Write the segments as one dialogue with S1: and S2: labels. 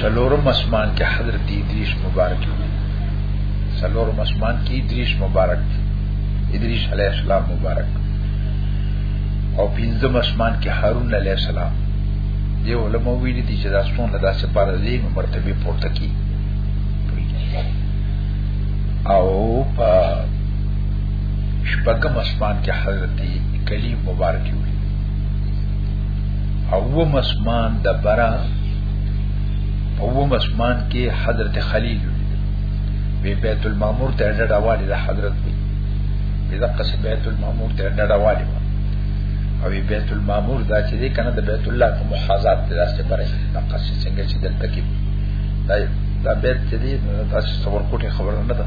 S1: سلورم اسمان کې حضرت ادریس مبارک دی سلورم اسمان کې ادریس مبارک دی ادریس علیه السلام مبارک او پنځم اسمان کې هارون علیه السلام دی علماء ویلي دي چې دا څونه داسې پر دې مرتبه پورته کی او په شپږم اسمان کې حضرت کلیم مبارک یو او و مسمان د برا او و مسمان کې حضرت خلیل یو وی بیت المعمور ته ډډواله د حضرت وی وی دغه څه بیت المعمور ته ډډواله او بیت المعمور دا چې دی کنه د بیت الله په محاذات ته داسې پرې دغه څنګه چې دلته کې دا بیت چې دی تاسو څور کوټه خبره نه ده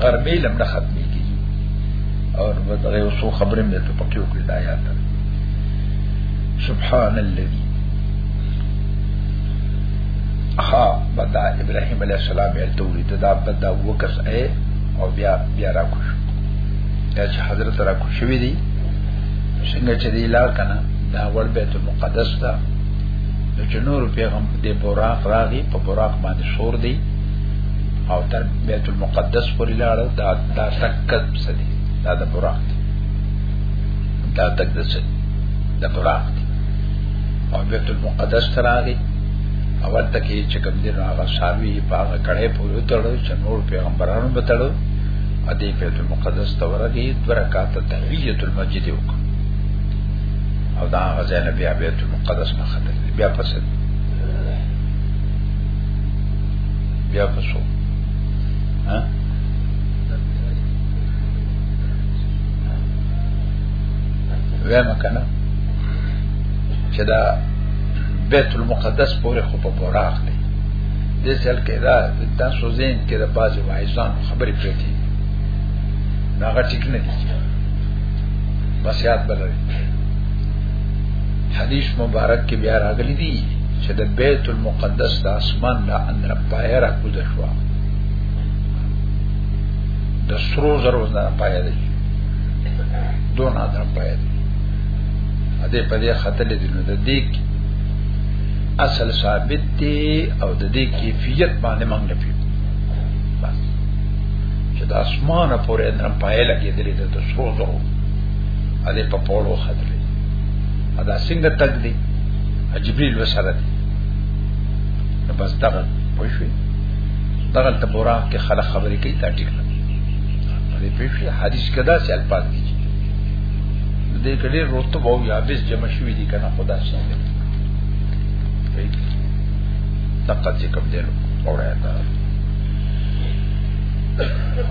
S1: غرمې لم نه ختمي کی او نو دغه یو څو خبرې مې ته پکې وکړې دا یاد سبحان الذي ها بدا ابراهيم عليه السلام یې ته ولید دا بدا وکس اے او بیا بیا را کوش یا چې حضرت را کوش وی دي څنګه چې دی لار کنه دا ور بیت المقدس ته نو چې نور پیغام دې براق راغي په براق باندې شور دی او تر بیت المقدس پورې لاړ دا دا تکت سدي دا د براق دا تک د سدي د براق او بیت المقدس تر هغه اول تکي چې کوم دین هغه ساروي په هغه کړه پورې تړو چې نور پیغمبرانو به تړو ا دې بیت المقدس ته ورغی دوه رکعات تحیت المسجد وکړه او دا غزه نبی بیت المقدس نه خدای بیا پسند بیا پسو ها وایم کنه چې دا بیت المقدس پورې خو په براق دی د ځل کې دا تاسو زین کې د بازي وایزان خبرې پرتی نه هغه ټیک نه دي بس یاد بلل حدیث مبارک کې بیا راغلي دي چې د بیت المقدس د اسمان د اندر پایه را کوزه شو د سرو زرو نه پایه دی دون اندر پایه دی ا دې په دې خاطر دې نو د دې اصل ثابت دی او د دې کیفیت باندې موږ نه پیو بس چې د اسمانه پورې اندر پایه لګېدلې د سرو زرو ا دې په پوره خاطر دا څنګه تک دی جبريل وسره دي نو بس دا پوه شو دغه ته بوراق کې خلک خبرې کوي دا ټیک نه دی په شي حدیث کې دا چې الفاظ دي دې کړي رتب او یابس جمع شوی دي کنه خدا څنګه دقت چې کوم دی اورای دا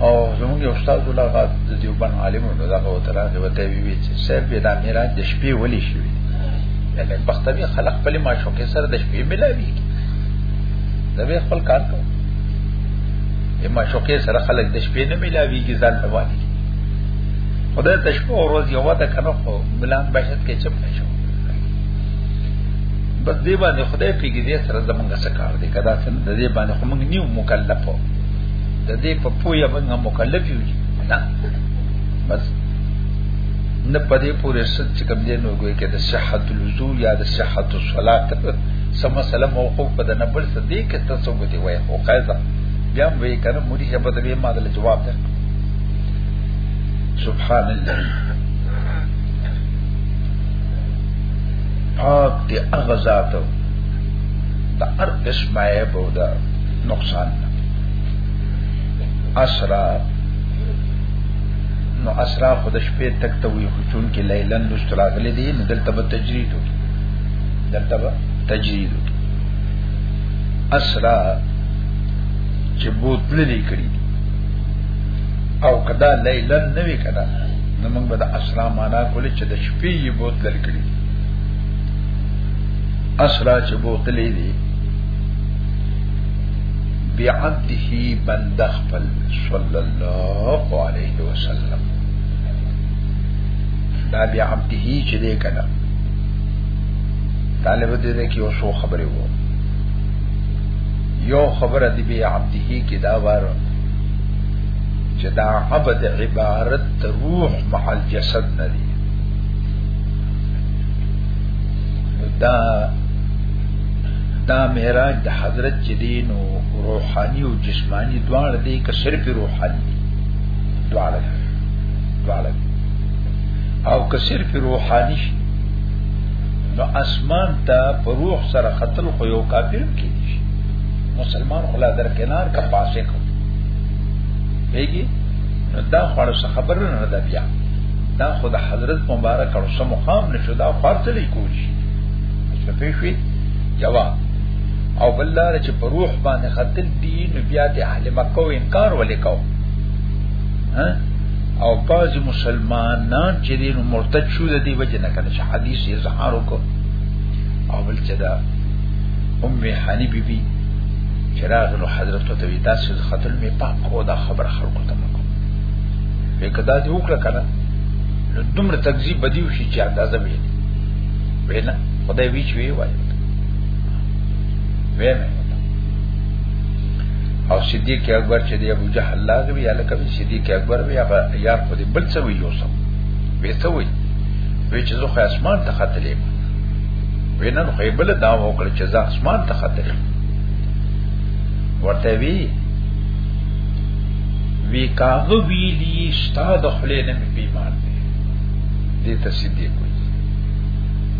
S1: او زمونږ یو استاد الله غا د دیوبان عالم نو دا غو تر هغه وته وی چې سر به دا میرا د شپې ولي شوی د نن بختوی خلق خپل معشوقې سره د شپې ملاوي دا به خپل کار کوي د معشوقې سره خلق د شپې نه ملاوي کی ځان رواني خدای ته شپه او ورځ یو ده کنه خو بلان بشت کې چپ نشو بس دی باندې خدای پیګی دې سره زمونږ څه کار دی کدا څنګه د دې باندې خو موږ نیو مکلفو د دې په پوهه باندې مکلف یو نه بس نه پدې پورې ست چې کوم دین نو ګوي کې د صحت الوضو یا د صحت الصلات سم مسله موقوف په د نبل صدیق کې تاسو غوتي وای او قاعده بیا هم وی کنه موري هبه د به ما د جواب ده سبحان الله پاک دی هغه ذات د هر قسم عیب او د نقصان اسرار نو اسرا خو د شپې تک ته وي خو چون کې لیلن لست راغلي دي نو دلته به تجرید وي دلته به تجرید وي اسرا چې بوتل لري کړی او کدا لیلن نه وی کدا نو موږ به د اسرا معنا کولې چې د شپې یې بوتل لري کړی اسرا چې بوتلې دي بعبده بندخ صلی الله علیه وسلم دا بیا عبده چې دې کړه طالب دې کې یو څو خبرې وو یو خبره دې بیا عبده کې دا واره چې دا عبد عبارت روح محل جسد نه دی دا دا معراج د حضرت چې دینو روحاني او جسماني دواړه دي که صرف روحاني دواړه دواړه او که صرف روحاني شي نو اسمان ته په روح سره خطل خو یو کافر کې دي مسلمان خلا در کنار کا پاسه کو پیږي نو دا خړو څه خبر نه ده بیا دا خو د حضرت مبارک او سم مقام نشو دا فرض لري کوشي څه پیښوي جواب او بل لار چې په روح باندې خطل دي نو بیا د اهل مکه انکار ولیکاو ها او بعض مسلمانان چې دین مرتد شو د دې وجه نه کړي چې حدیث یې ظهار وکړ او بل چې دا ام حنی بی بی چراغ نو حضرت ته وی تاسو خطر می پاک کو دا خبر خلکو ته مکو وکدا دې وکړه کنه نو دومره تکذیب بدیو شي چې اندازه وی وینا خدای وی چې وی وایي ویمه او صدیق اکبر چې دی ابو جهل لاغ وی الکه صدیق اکبر وی هغه یار خو دې بل څه وی یوسف به څه وی وی چې زه خو اسمان ته خطلې وینن خو بل دا وکړ چې زه اسمان ته خطلې ورته وی وی کاغه ویلی استاد خلینه می پیمان دی دې ته صدیق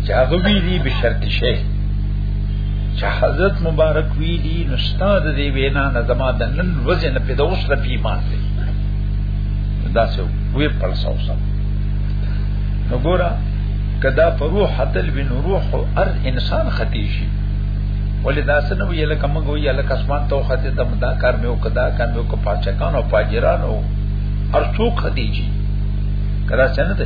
S1: چې هغه ویلي به شرط شي چې حضرت مبارک ویلي نو استاد دې وینا نه زما د نن ورځې نه پیدا اوس لپاره ایمان دی دا څه وی په لاسو سم نو ګورا کدا په روح حتل بن روح او ار انسان ختی شي ولې دا څه نو یې لکه موږ وی لکه اسمان ته خته د مدا کار مې او کدا کار مې او کو پاچکان او پاجران او ار څوک ختی شي کدا څنګه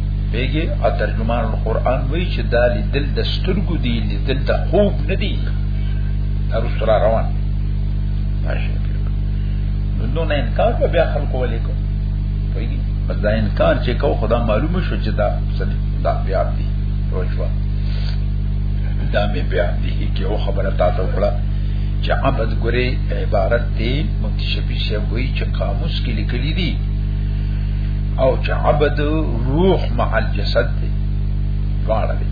S1: بیګه ا ترجمان القرآن وی چې دا لیدل د سترګو دی لیدل د خوب نه دی ارس را روان ماشي نو نو نه انکار به بیا خلکو ولې کو پیګه بس دا انکار چې کو خدا معلومه شو چې دا سړي دا بیا دی روښوا دا مې بیا دی کې او خبره تاسو کړه چې عبد ګره عبارت دی متشبی شه وی چې قاموس کې لیکلي دي او چې عبد روح مع الجسد دی دواړه دی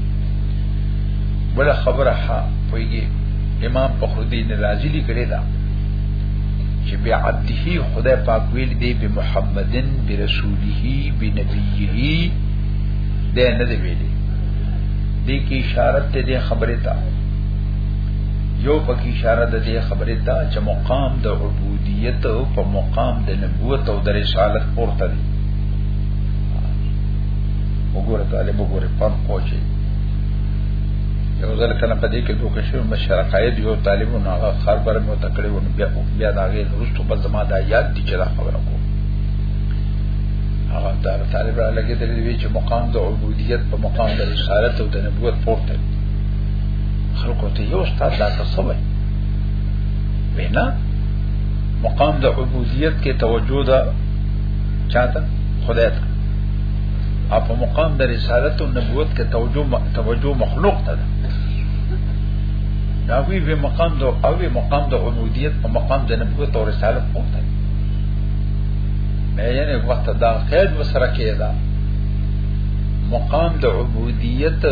S1: بل خبره ها پویږي امام فخر الدین رازی لیکلی دا چې بیا عبده خدای پاک ویل دی به محمدن برسوله بنبیه ده نه دی ویلي دې کې اشاره ته دې خبره تا یو پکې اشاره ده دې خبره تا چې مقام د عبودیت او په مقام د نبوت او د رسالت پورته دي وګوره طالب وګوره پم پوچي یو ځل کله په دې کې دوه کښې مشر قائد یو طالب نو هغه خبر مو تکړه ونه بیا بیا دا غي رستو بل زما دا یاد دي چې دا خبره کو هغه دا طالب را لګي د دې چې مقام د عبودیت په مقام د رسالت او د نبوت پورته خلکو ته یو استاد دا تصور وینا مقام د عبودیت کې توجه ده چاته خدای ته او په مقام د رسالت او نبوت کې توجه توجه مخلوق ته ده دا وی به مقام د او وی مقام د عبودیت او مقام د نبوت او رسالت کوم ته مې یعنی وخت دا قید وسره کېدا مقام د عبودیت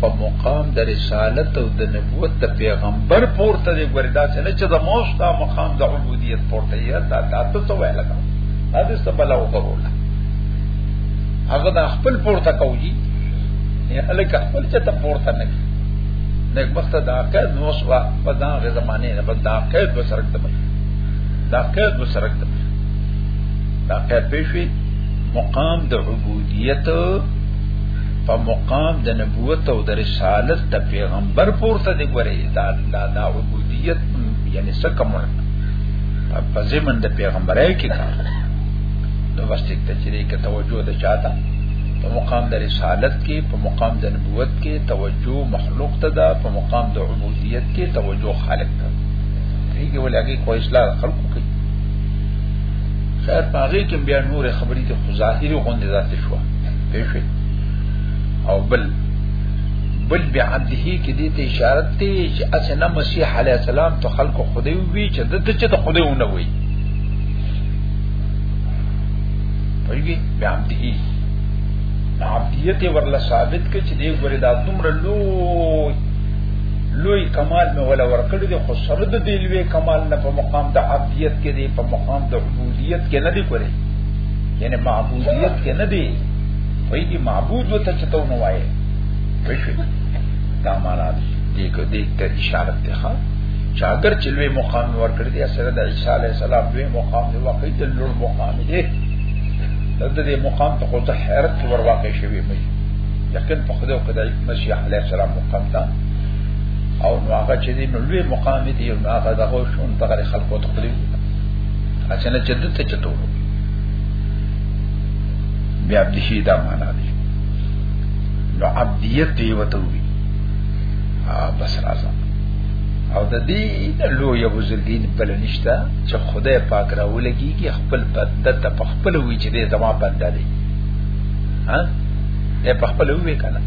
S1: په مقام د رسالت او د و د پیغمبر پورته دی ګورې دا څنګه چې د موستا مقام د عبودیت پورته یې دا دا ته څه ویل کړه دا د سبلا وګورولا هغه د خپل پورته کوي یا الک خپل چې ته پورته نه کی نیک بخت دا قید نو سوا په دا غ زمانه نه بل دا قید وسرک ته دا قید وسرک ته دا قید پېښې مقام د عبودیت په مقام د نبوت او د رسالت د پیغمبر پورته دی ګورې دا الله دا عبودیت یعنی څه کوم په زمن د پیغمبرای کې کار نو بس ټیک ته چې کې توجه د چاته په مقام د رسالت کې په مقام د نبوت کې توجه مخلوق ته ده په مقام د عبودیت کې توجه خالق ته دیږي ولګي کوئی اصلاح خلقو کوي خیر پاغي کې بیا نور خبرې ته ظاهري غونډه ذات شوه پیښې او بل بل بعبده کې دې ته اشاره ته چې اسنه مسیح علی السلام ته خلق خدای وی چې د چې ته خدای ونه وی پوهیږي بعبده عبدیت ورله ثابت کې چې دې ګورې دا دومره لوی لوی کمال مې ولا ورکړي دي خو سره د دې لوی کمال نه په مقام د عبدیت کې دي په مقام د عبودیت کې نه دي کړی یعنی معبودیت کې نه دی وایي چې معبود وته چته نو وایي پښې دا معنا دی دې کو دې ته اشاره ده ښا چې اگر چې لوی مقام ورکړ دی سره د عیسی علی السلام لوی مقام دی واقعي د لوی مقام دی د دې مقام ته خو ته حیرت ور واقع شوی مې یقین په خدای او خدای مسیح علی السلام مقام ته او نو هغه چې دی نو لوی مقام دی نو هغه دغه شون دغه خلقو ته خلیو اچنه جدت ته چتو بیا د شي دا معنا دی نو عبدیت دی وته وی بس راځه او د دې لو یو زلدین بل نشتا چې خدای پاک راولګي کې خپل بنده ته په خپل وی چې دې زما بنده دی ها دې په خپل وی کنه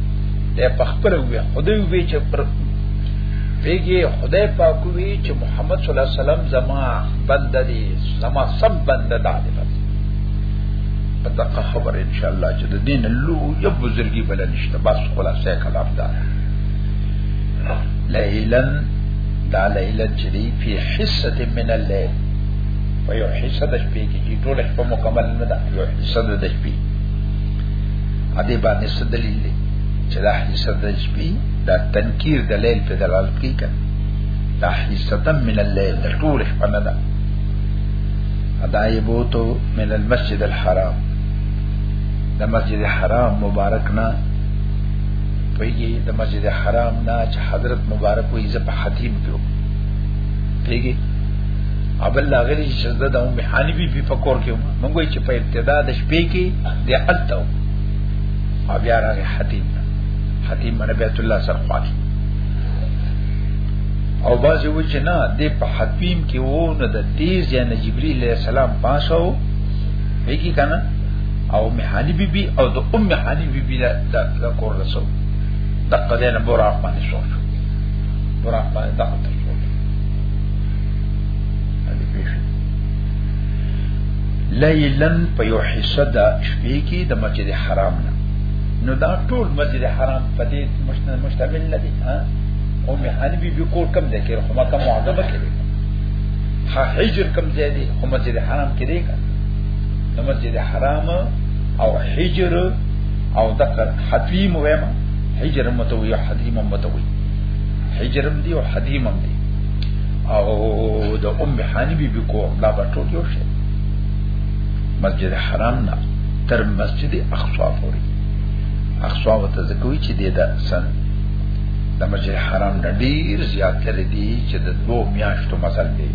S1: دې په خپل وی خدای وی چې پر پیږي خدای پاک وی چې محمد صلی الله علیه وسلم زما بنده دی زما سب بنده دا دی بس په دغه خبر ان شاء الله چې د دین لو یو بزرګي بل نشته بس خلاصه کلام دا لیلن دا لیلن چې دی په حصه من الليل په یو حصه د شپې کې چې ټول شپه مکمل نه ده یو حصه د شپې ا دې باندې څه دلیل دی چې دا حصه د شپې دا تنکیر د لیل په دلالت کوي دا حصه من الليل د ټول شپه نه ده ادایبوتو من المسجد الحرام د مسجد حرام مبارک نه پیږي د مسجد حرام نه چې حضرت مبارک وې زه په حتیم کې پیږي ابل لاغلی چې زده د ام حنیفی په فکر کې مونږ چې په ابتدا د شپې کې د التو او بیا راغی حتیم حتیم من بیت الله سره خواږه او بازی وی چې نه د په حتیم کې وو نه د تیز یا نه جبرئیل علیہ السلام پاسو ویګی کنه او مهانی بی بی او د ام مهانی بی بی د د کور رسو د قدین براق باندې شو براق باندې د قدین شو دې پیښه لیلن په یو حصہ د شپې کې د مسجد حرام نه نو دا ټول مسجد حرام په دې مشتمل نه دي ها ام حنی بی بی کور کم دی کړه خو ما کوم معظمه کړي ها حجر کم دی دی خو مسجد حرام کړي نو مسجد حرام او حجر او دکر حتیم ویم حجر متوی حدیم متوی حجر دی او حدیم دی او د ام حنی بی بی کور لا بټو یو شي مسجد حرام نه تر مسجد اقصا پورې اقصا وته ځکوي چې د سن د مسجد حرام نه ډیر زیات لري دي چې د دوه میاشتو مزل دی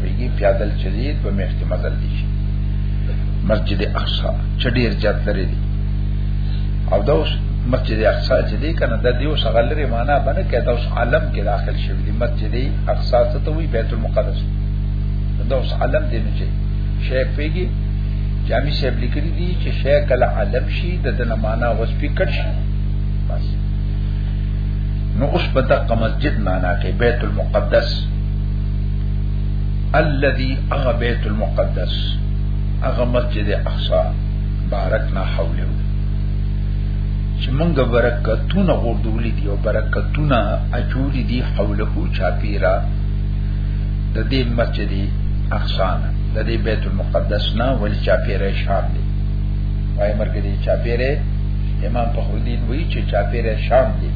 S1: پیږي پیادل چلی دوه میاشتې مزل دي مسجد اقصا چې ډیر زیات لري دي او دا اوس مسجد اقصا چې دی کنه د دیو څنګه لري معنا باندې کې دا اوس عالم کې داخل شوی دی مسجد اقصا څه ته وی بیت المقدس دا اوس عالم دی نه چې شی پیږي جامع شیب لیکلی دی چې شی کله عالم شي د دنه معنا وسپی کټ شي بس نو اوس په دغه مسجد معنا کې بیت المقدس الذي اغه بیت المقدس اغه مسجد اقصا بارکنا حوله چې مونږه برکتونه غوړولې دي او برکتونه اچولې دي حوله چاپیرا د دې مسجد اقصا نه د دې بیت المقدس نه ولې چاپیرې شام دي وای مرګ دې چاپیرې امام فخرالدین وایي چې چاپیره شام دی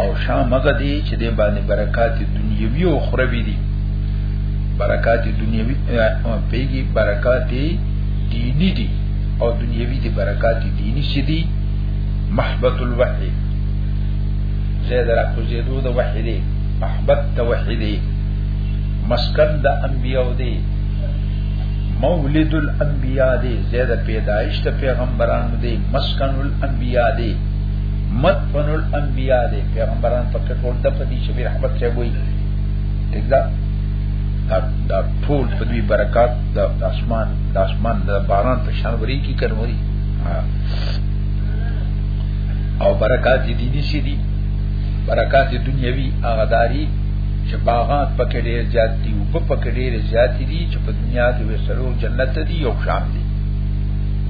S1: او شام هغه دی چې د باندې برکات دنیوي او اخروی دي برکات دنیوي پیږي برکات دینی دي او دنیوي دي برکات دینی شي دي محبت الوحی زید را کوزیدو د وحی دی محبت د وحی دی مسکن د انبیاء دی مولد الانبیاء دی زید پیدائش د پیغمبرانو دی مسکن الانبیاء دی مدفن الانبیاء دی پیغمبران پکې ټول د پدی چې رحمت ته وایي دا دا ټول په دې برکات د اسمان د اسمان د باران په شان وری کی کروي او برکات دې دي شي دي برکات دنیوي هغه داري چې باغات پکې ډېر زیات دي او په پکې ډېر زیات دي چې په دنیا کې وسرو جنت دي او شام دي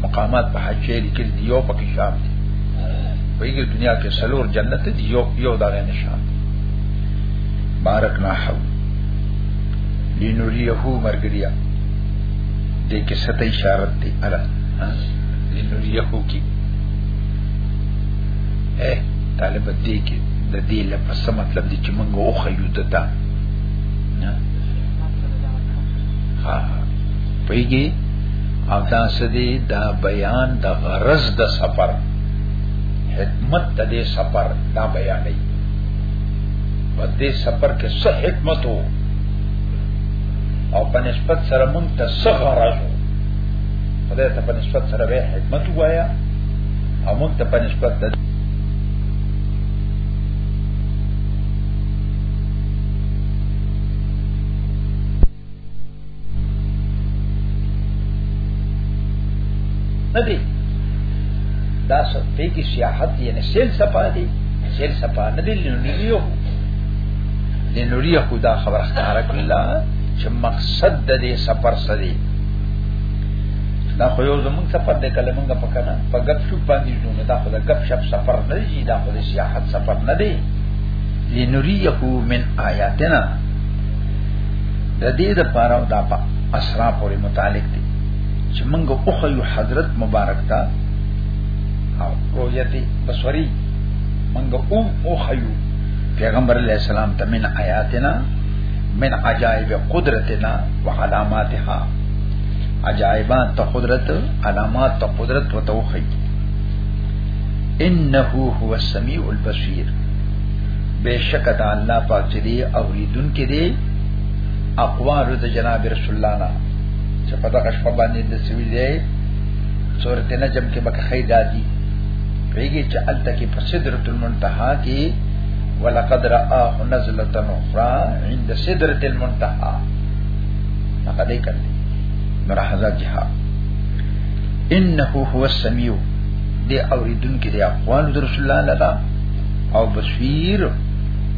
S1: مقامات په حج کې لیکل دی یو پکې شام دی په یوه دنیا کې سلور جنت دی یو یو دا غنه شام دی بارک نه حو لنوریه مرګریا دې کې ست اشاره دی الا لنوریه کی اے طالب دې کې د دې لپس مطلب دی چې موږ اوخه یو دتا نه ها پېږي او دا سدي دا بیان د غرض د سفر حکمت د دې سفر دا بیان دی په دې سفر کې څه حکمت وو او په نسبت سره مونږ ته څه غرض وو خدای ته په نسبت سره به حکمت وایا او مونږ ته په نسبت د ندی دا سپی کی سیاحت یعنی سیل سپا دی سیل سپا ندی لنوریو لنوریو دا خبر اختارک اللہ چې مقصد د دې سفر سدي دا خو یو زمون سفر دی کله مونږه پکنه په غب شو باندې جوړ دا خو د غب شپ سفر نه دی دا خو د سیاحت سفر نه دی لنوریه من آیاتنا د دې د پاره او دا په اسرا پورې متعلق دي چې موږ او خو یو حضرت مبارک تا او رؤیت بصری موږ او او خو پیغمبر علیہ السلام ته من آیاتنا من عجائب قدرتنا وعلاماتها عجائبات ته قدرت علامات ته قدرت وتوخی انه هو السمیع البصیر بشکه د الله پاک چې دی اوریدونکي دی اقوال د جناب رسول الله نه چې په دغه شپه باندې د سوي دی سورته نجم کې بکه خی دادی پیږي چې الته کې په سدرۃ المنتها کې ولقد رآه نزلة اخرى عند سدرۃ المنتها هغه دې کړل مرحزات جها انه هو السميع دې اوریدونکي دی اقوال د رسول الله نه او بصیر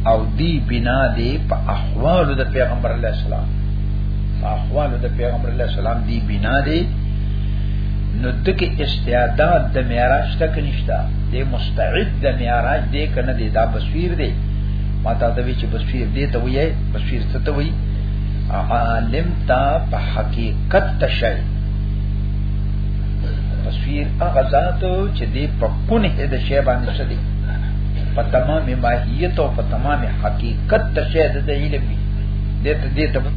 S1: او دی بنا دی په احوال د پیغمبر علی السلام احوال د پیغمبر علی السلام دی بنا دی نو دغه استعداد د معراج تک نشتا د مستعد د معراج دی کنه دی دا بصیر دی ما ته دوی چې بصیر دی ته وایي بصیر څه ته وایي عالم تا په حقیقت تشای بصیر هغه ذات چې دی په کونه د شی باندې څه دی په تمام ماهیت او په تمام حقیقت ته شی د علم دی دته دته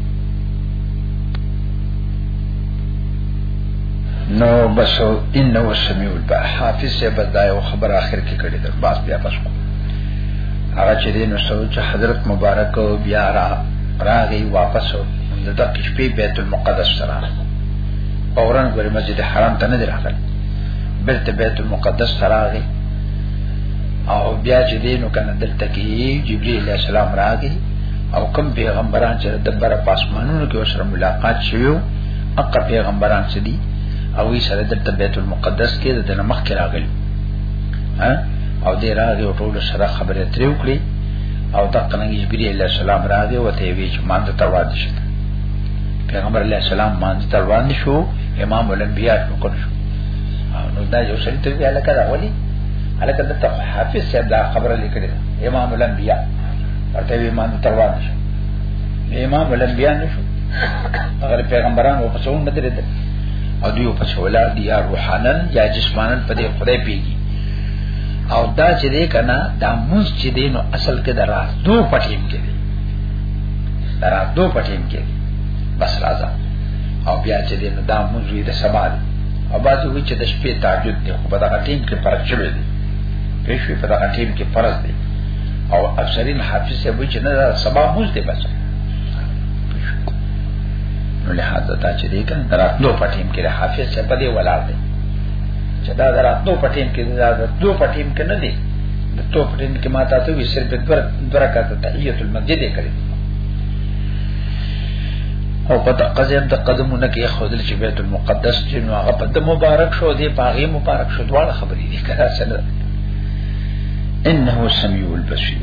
S1: نو بس انه سميع البا حافظ سے بدای او خبر اخر کې کړي در باس بیا پس کو هغه چې دین سوچ حضرت مبارک او بیا را راغي واپس د دقیق شپې بیت المقدس سره فورا غره مسجد حرام ته نه راغلی بلته بیت المقدس تراغي او بیا چې دینو کنه دلته کې جبرئیل علیہ السلام راغی او کوم پیغمبران چې د بره پاسمانونو کې سره ملاقات شویو اقا پیغمبران چې دي او یې سره د بیت المقدس کې د نمخ کې راغلی او دې راغی او ټول سره خبرې ترې وکړي او د قننګ جبرئیل علیہ السلام راغی او ته وی چې مان ته تروان شي پیغمبر علیہ السلام مان ته تروان شو امام الانبیاء شو کړو نو دا یو شل ته بیا لکه راولي الکه د ته حافظ صاحب دا خبره لیکلې امام الانبیاء ورته امام تروان شو امام الانبیاء نشو هغه پیغمبران او پسون نه درته او دیو په شولا دی یا روحانن یا جسمانن په دې خدای پیږي او دا چې دې کنا دا موس چې دې نو اصل کې درا دو پټیم کې دې درا دو پټیم کې بس راځه او بیا چې دین دا موږ وی د سبا دی او باز وی چې د شپې تهجد دی خو په دغه ټیم کې فرق شوی دی پېښې په دغه ټیم کې فرض دی او افسرین حافظ یې وی چې نه دا سبا موږ دی بچا نو له حد ته چې دی کنه دراتلو په ټیم کې حافظ څه پدې ولاړ دی چې دا دراتلو په ټیم کې دا د دوه په ټیم کې نه دی د تو په ټیم کې ماته ته وی صرف د درکات تحیت المسجد کړی او په دقه ځین د قدمونه کې خودل چې بیت المقدس چې نو هغه په مبارک شو دی په هغه مبارک شو دواړه خبرې دي کړه سره انه سميع البصير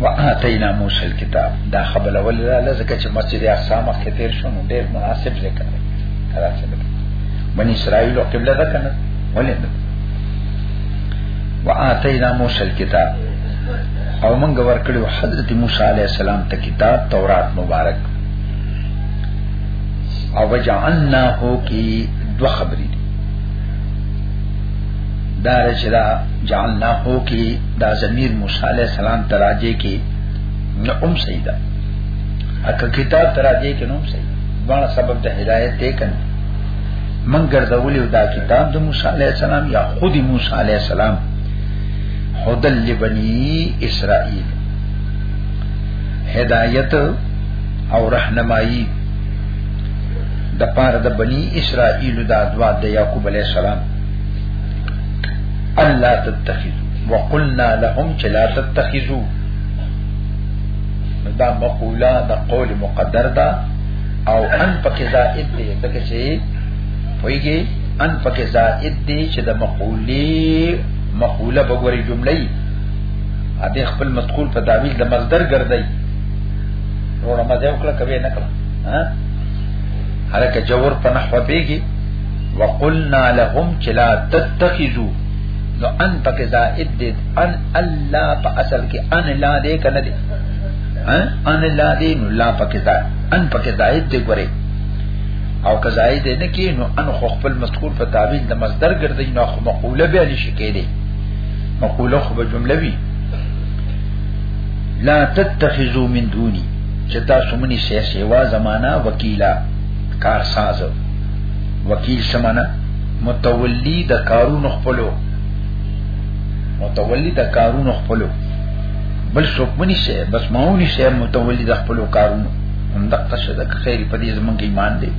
S1: وآتینا موسی الكتاب دا خبر اول لاله ځکه چې مسجد اقصا مخ کې تیر شو نو ډیر مناسب ذکر کړه چې بنی اسرائیل او قبله ده کنه ولې وآتینا موسی الكتاب او مونږ ورکړو حضرت موسی علیه السلام ته کتاب تورات مبارک او وجعلنا هو کی دو خبری دی دا رچدا جعلنا هو کی دا ضمیر موسی علیه السلام تراجه کی نو ام سیدا اکه کتاب تراجه کی نو ام سیدا باندې سبب د هدایت دی کنه من ګرځولیو دا کتاب د موسی علیه السلام یا خودی موسی علیه السلام هدل لبنی اسرائیل هدایت او رهنمایي د پاره د بنی اسرائیل د ادوا د یعقوب علی السلام الله تتخذ وقلنا لهم چلا تتخذوا دا مقوله د قول مقدر دا او ان پکې زائد دی ځکه چې ویږي ان پکې زائد دی چې د مقولې مقوله بګوري جمله ای اته خپل مذکور په تعویل د مصدر ګرځي نور ما ځو کړه کوي نه کړه ها هرکه جوور په نحوه پیږي وقلنا لهم چلا تتخذو نو ان پک زائد دې ان الله په اصل کې ان لا دې کنه دې ان لا دې نو لا پک زائد ان پک زائد دې ګوري او قضایي دې نه کې نو ان خو خپل مذکور په تعبیر د مصدر ګرځي نو خو مقوله به نشي کېدی مقوله خو به جمله وي لا تتخذو من دوني چې تاسو منی سه سیوا زمانہ وکیلا کار ساز وکیل سمانا متولی د کارونو خپلو متولی د کارونو خپلو بل څوک منی سه بس ماونی سه متولی د خپلو کارونو هم دقه شد خیر په دې زمونږ ایمان دی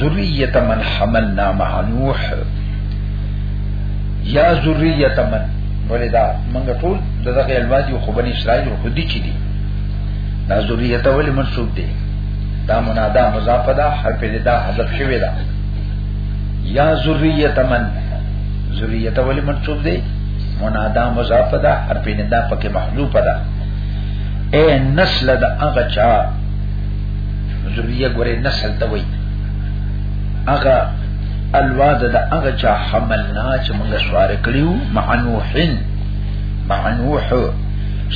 S1: ذریه من حملنا مع نوح یا ذریه من ولدا موږ ټول دغه الواز یو خو بنی اسرائیل خو دي چي دي دا ذریه ته ولې منسوب دي دا منادا مضاف ده حرف ندا حذف شوی ده یا ذریه من ذریه ته ولې منسوب دي منادا مضاف ده حرف ندا پکې محذوف ده اے نسل دا اغا چا ذریعہ گورے نسل تا وی اغا الواد دا اغا چا حملنا چا منگا سوار کریو مع نوحن مع نوح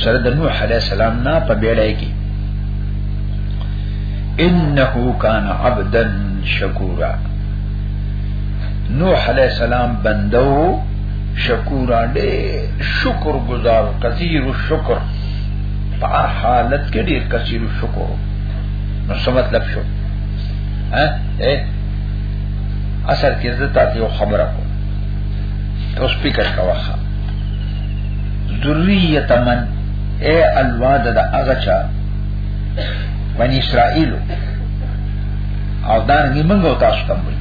S1: سرد نوح علیہ السلام نا پا بیڑے کی انہو کان عبدا شکورا نوح علیہ السلام بندو شکورا دے شکر گزار کثیر شکر په حالت کې ډیر کثیر شکر نو څه مطلب شو ها اثر کې زه تاسو یو خبره کوم اوس فکر کاوه ذریه من اے الواد د هغه چا بنی اسرائیل او دا نه موږ تاسو ته وایي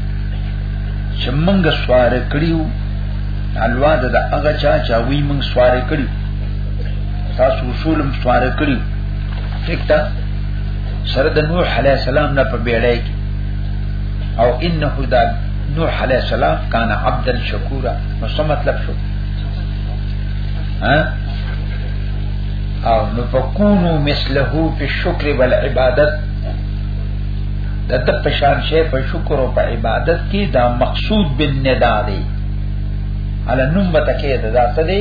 S1: چې موږ سوار کړیو الواد د هغه چا چې وی موږ سوار کړیو تاسو اصول هم سوار کړی ٹھیک تا سره د نوح علی السلام نه په بیړای کی او انه دا نوح علی السلام کان عبد الشکورا نو څه مطلب شو ها او نو فكونوا مثله في الشكر والعبادت د د پشان شی په شکر او په عبادت کې دا مقصود بالندا دی على نمبه تکې دا څه دی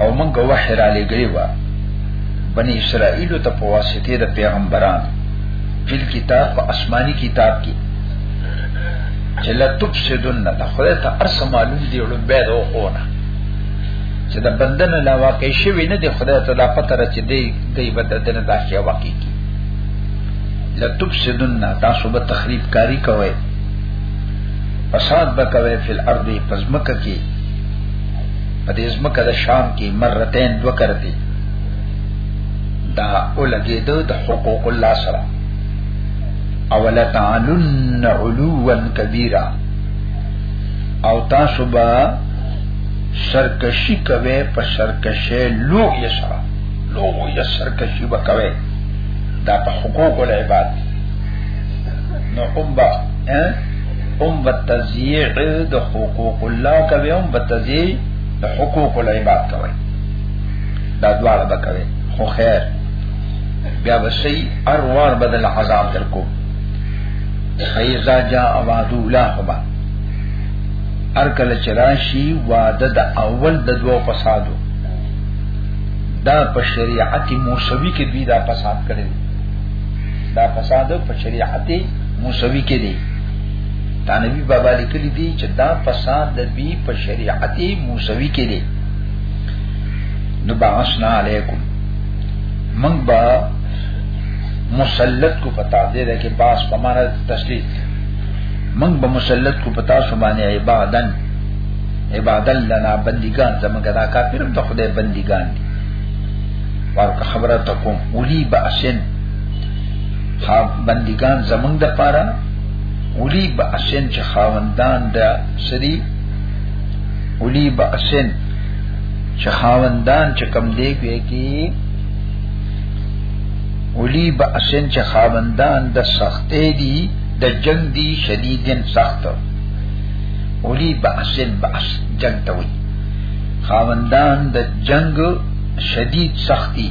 S1: او مونږ وحی را لګی و بنی اسرائیل ته په واسطه د پیغمبران فل کتاب په آسماني کتاب کې چې لا تفسدن د خدای ته ارس معلوم دی ولوم به د اوونه چې د بندن لا واقع شوی نه دی خدای ته لا پته را چې دی دی بددنه دا شی واقع کی لا تفسدن تاسو به تخریب کاری کوئ فساد بکوي فی الارض پزمکه کې په دې ځمکه د شام کې مرتين دو کرتی دا اولګې دو د حقوق الله سره اولا تعلن علوا کبیرا او تاسو به سرکشی کوي په سرکشه لو یې سره لو یې سرکشی به کوي دا په حقوق العباد نو هم با هم بتزیع د حقوق الله کوي هم بتزیع د حقوق العباد کوي دا دواړه به کوي خو خیر بیا به شي اروار بدل عذاب درکو فیزا جا اوادو لاهما ارکل چراشی وعده د اول د دوو فسادو دا په شریعت موسوی کې دوی دا فساد کړی دا فساد په شریعت موسوی کې دی دا نبی بابا لیکلی دی چې دا فساد د بی په شریعت موسوی کې دی نو بعثنا علیکم من با مسلط کو پتا دے دے کہ باس پمانا تسلیت من با مسلط کو پتا سبانی عبادن عبادن لنا بندگان زمانگا دا کافرم تا خدای بندگان دی وارک خبرتکم اولی بأسن خاب بندگان زمنګ د پاره ولی با اسن چې خاوندان د سری ولی با اسن چې خاوندان چې کم دی کوي کی ولی با اسن چې خاوندان د سختې دی د جنگ دی شدیدن سخت ولی با اسن با اس جنگ ته وي خاوندان د جنگ شدید سختی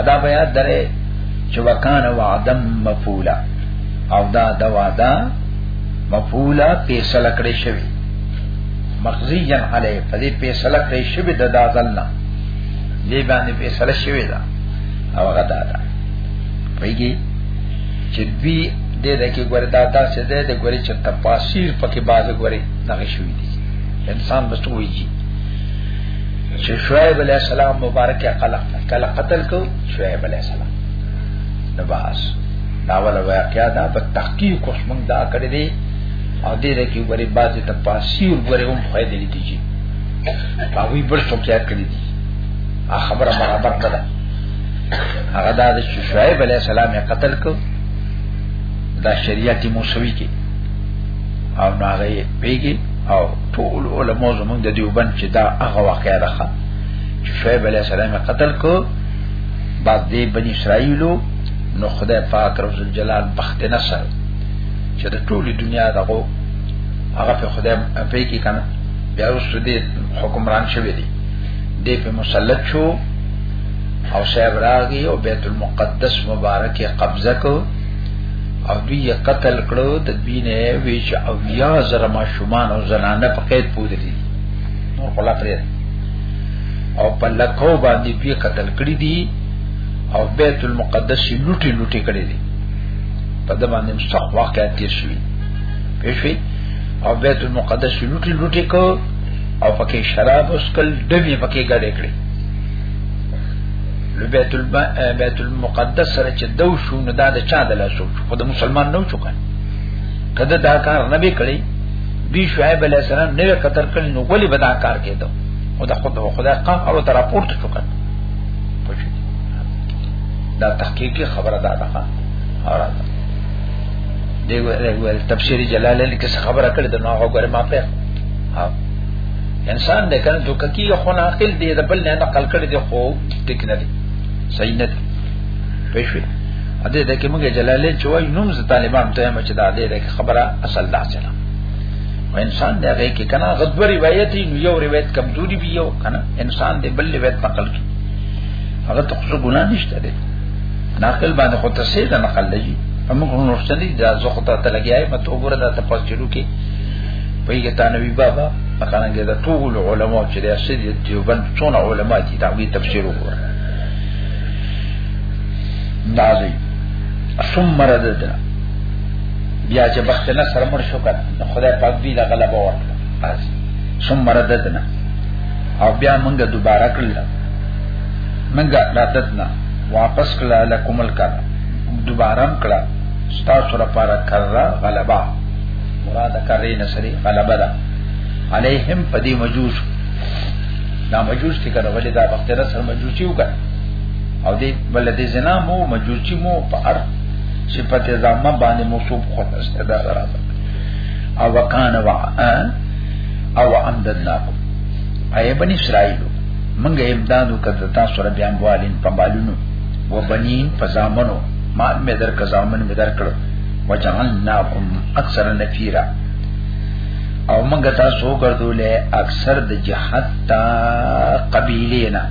S1: ادا بیا درې چې وکانه وعدم مفعولا او دا د وعده مفعولا فیصله کړی شوی مخزی جن علی په دې فیصله کړی شوی د دازلنا دې باندې فیصله شوی دا او هغه دا دا پیږي چې دوی دې د کې ګور دا دا څه دې د ګوري چې تفاسیر پکې باز ګوري دغه شوی دي انسان بس وایي چې شعیب علیہ السلام مبارک کله کله قتل کو شعیب علیہ السلام نباس ناول واقعا دا په تحقیق کوم موږ دا کړی دی او دې رکی وری بازي ته پاسیر وری هم فائدې لیدي چې هغه بل څه کیا کړی دی خبره برابر نه ده هغه دا چې شعیب علیہ السلام یې قتل کو دا شریعت موسوی کې او ناغه پیګي او ټول علماء زمونږ د دیوبند چې دا هغه واقعا ده چې شعیب علی السلام قتل کو بعد دې بنی اسرائیلو نو خدای پاک رب جلال بخت نصر چې د ټولې دنیا دغه هغه په خدای په کې کنه بیا وروسته دې حکمران شوی دی دې په مسلط شو او صاحب راغی او بیت المقدس مبارک قبضه کو او دوی قتل کړو د دوی نه وی چې او یا زره ماشومان او زنانه په قید پورې دي نور خلا پرې او په لکو باندې دوی قتل کړی دي او بیت المقدس لوټي لوټي کړی دي په د باندې مستق واقعیت تیر شوی پېښوي او بیت المقدس لوټي لوټي کو او پکې شراب اسکل دمي پکې ګډې کړې لبیت البیت المقدس سره چې دو شو نو دا د چا د لاسو خو د مسلمان نو شو کنه کده دا کار نه به کړی دی شعیب علیہ السلام نه قطر کړي نو ولی بدا کار کېدو او دا خود خدای قام او تر راپورته شو کنه دا تحقیقی خبره ده ده اور دیو تفسیر جلالین کې خبره کړې ده نو هغه ګره ما په انسان دې کنه دوکه کی خو نه عقل دې د بل نه نقل کړي دې خو ټیک نه دي صحیح نه دي پېښې ا دې د کې موږ جلالین چې وای نوم ز طالبان ته هم چې دا دې د خبره اصل دا چلا و انسان دې هغه کې کنه غدوه روایت یو روایت کمزوري وی یو کنه انسان دې بل روایت نقل کی هغه ته څه ګناه نشته دې ناقل باندې خو ته سید نقل لګي هم نو څه دي دا زه خو ته لګیای مته وګوره دا ته پاتې کې پوهیږي تا نبی بابا مثلا کې د ټول علما چې د اسید دیوبند څونه علما دي دا وی تفسیر وکړه نازي ثم رددنا بیا چې بخت نه سره مر شو کړه نو خدای پاک دې لا غلبه ورکړه بس ثم رددنا او بیا موږ دوباره کړل موږ رددنا واپس کړل لکم الکرم دوباره کړه ستاسو لپاره کرا غلبه مراد کرے نصری غلبه ده علیهم پدی مجوس دا مجوس چې کړه ولې دا وخت را سره مجوسی وکړ او دې بل دې زنا مو مجوسی مو په ار صفت زما باندې موصوب خو استدا راځه او وکانه وا او امددناکم اي بني اسرائيل منګه امدادو کته تاسو ربيان والين په مالونو و بنين په زامنو مال مې در کزامن مې در کړو وجعلناکم اکثر نفیرا او موږ تاسو ګرځولې اکثر د جهاد تا قبیلینا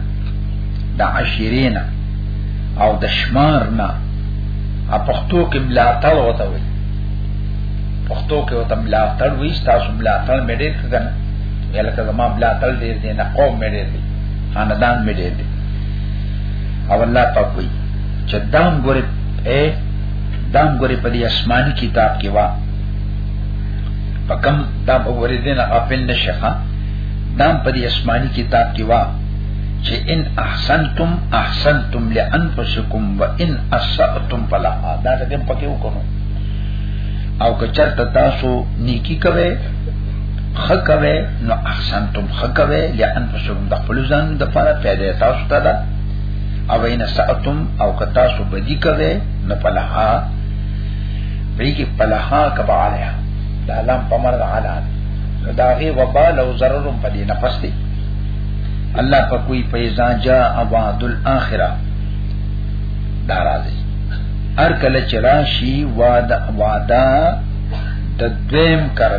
S1: د عشیرینا او د شمارنا ا پښتو کې بلا تل وته وي پښتو کې وته بلا تل وي تاسو بلا تل مې ډېر کړن یلکه زما بلا تل ډېر دي نه قوم مې ډېر دي خاندان مې ډېر دي او الله پاک وي چې دام ګورې اے دام ګوري په دې آسماني کتاب کې وا پکم دا وګوري دې نه خپل نشخه دام په دې آسماني کتاب کې وا چې ان احسنتم احسنتم لانفسکم وان اسأتم فلها دا دې پکې وکړو او که چرته تاسو نیکی کوي خکوي نو احسنتم خکوي لانفسکم د خپل ځان د لپاره پیدا تاسو ته او ان ساتم او کتا سو بدی کوي نه پلها بیگی پلها کبا علیه دا لام پمر دا علا نو داغی وبال او ضررم پدی نفس دی الله په کوئی پیزا جا وعد الاخره دا راځي هر کله چې راشي وعده وعده د دویم کر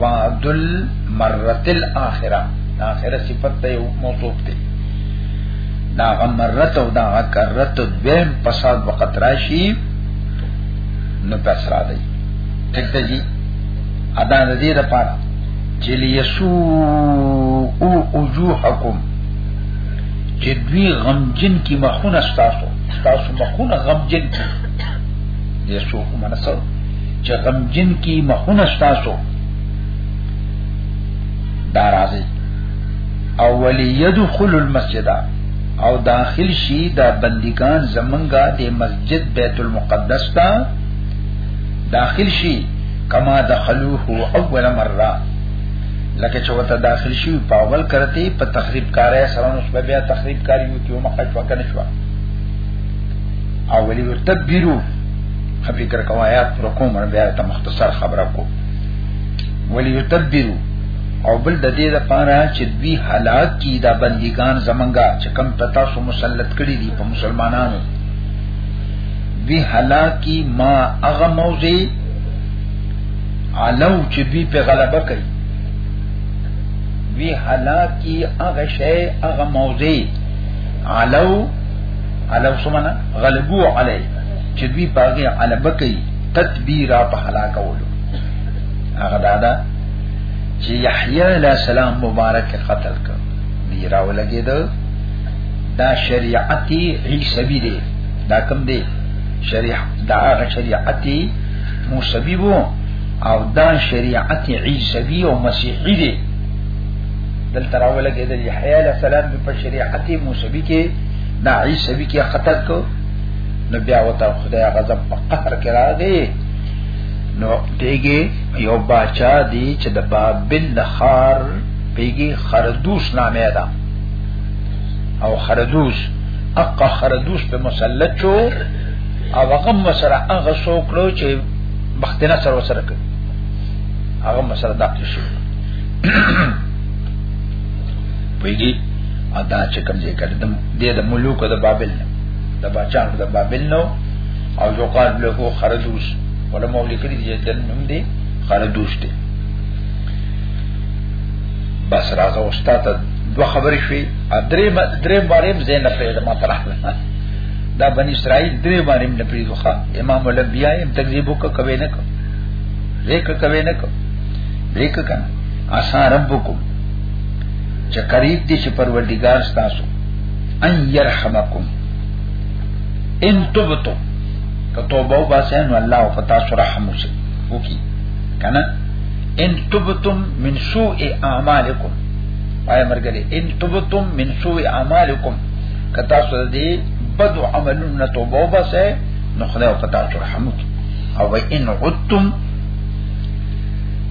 S1: وعد المرته الاخره اخره صفت ته موصوف دی دا غمرت او دا غکرت دویم فساد وخت راشي نو پس را دی ٹھیک ته جی ادا د دې لپاره چې لیسو او وجوهکم چې دوی غمجن کی مخونه ستاسو ستاسو مخونه غمجن کی لیسو منصر چې غمجن کی مخونه ستاسو دا راځي او ولی يدخل المسجد او داخل شي دا بندگان زمنګا د مسجد بیت المقدس ته داخل شي کما دخلوه اول مره لکه چې وته داخل شي په اول کرته په تخریب کارای سره نو په بیا تخریب کاری یو کیو مخه شو کنه شو او ولی تبیرو خفی کر کوایات پر کوم بیا ته مختصر خبره کو ولی تبیرو او بل د دې لپاره چې دوی حالات کی دا بندګان زمنګا چې کم تاسو مسلط کړی دي په مسلمانانو دوی حالات کی ما هغه موضوع علو چې دوی په غلبه کوي وی حالات کی هغه شی هغه موضوع علو علو سمنا غلبو علی چې دوی باغی علبه کوي تدبیرا په هلاکولو هغه دادا چې یحیی علیہ السلام مبارک قتل کړ میرا ولګي دا دا شریعتي عیسوی دی دا کوم دی شریعت دا هغه شریعتي موسوی وو او دا شریعت عیسوی او مسیحی دی دل تراوله کې د یحیی علیہ السلام په شریعت موسوی کې دا عیسوی کې قتل کو نو بیا وته خدای غضب په قهر کې راغی نو دیګه یو باچا دی چې د بابل د خار پیګي خردوس نامه ده او خردوس اقا خردوس په مسلط شو او هغه مسره هغه سوکړو چې بختنه سره سره کوي هغه مسره داخل شو پیګي ادا چې کوم ځای کړه د ملوک د بابل د باچا د بابل نو او یو قال له خردوس ولا مولی کړی دی دل نوم دی خالدوش دی بس راځه استاد ته دوه خبرې شوې درې درې بارې زین نه پیدا ما طرح دا بنی اسرائیل درې بارې نه پیدا ښا امام الانبیاء هم تکذیب وکړ کوي نه کو لیک کوي نه کو لیک کنه اسا ربکم چې قریب دي چې پروردگار تاسو ان يرحمکم ان تبتو که توبه وباسئ نو الله او پتا سره رحم وکي کنه ان تبتم من سوء اعمالکم آیا مرګره ان تبتم من سوء اعمالکم که تاسو دې بد عملونه توبه وباسئ نو خدای او پتا سره رحم وکي او ان عدتم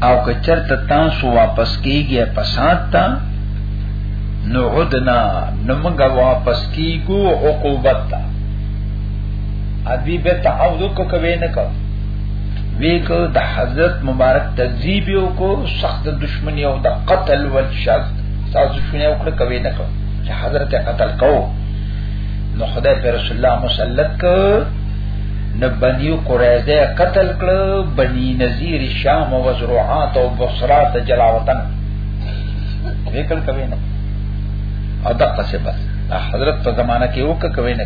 S1: او که چرته تاسو واپس کیږئ پسات ته نو عدنا نو موږ واپس کیږو عقوبت ته ادی به تعوذ کو کوي نه کو وی کو د حضرت مبارک تکذیب یو کو سخت دشمنی او د قتل ول شذ تاسو شونه او کړ کوي نه کو چې حضرت قتل کو نو خدای پر رسول الله مسلط کو نه بنی قریظه قتل کړ بنی نذیر شام او زروعات او بصرا ته جلا وطن وکړ کوي نه او دقه څه بس حضرت په زمانہ کې وک کوي نه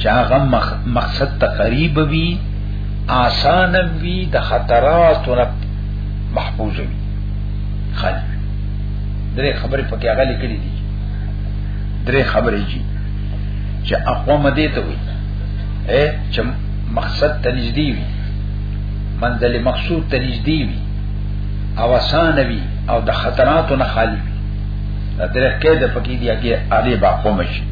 S1: چې هغه مقصد ته قریب وي آسان وي د خطراتو نه محفوظ وي خل درې خبرې پکې هغه لیکلې دي درې خبرې دي چې اقوام دې ته وي اے چې مقصد ته نږدې وي منزل مقصود ته نږدې وي او آسان وي او د خطراتو نه خالی وي درې کې د پکې دی هغه اړې با قوم شي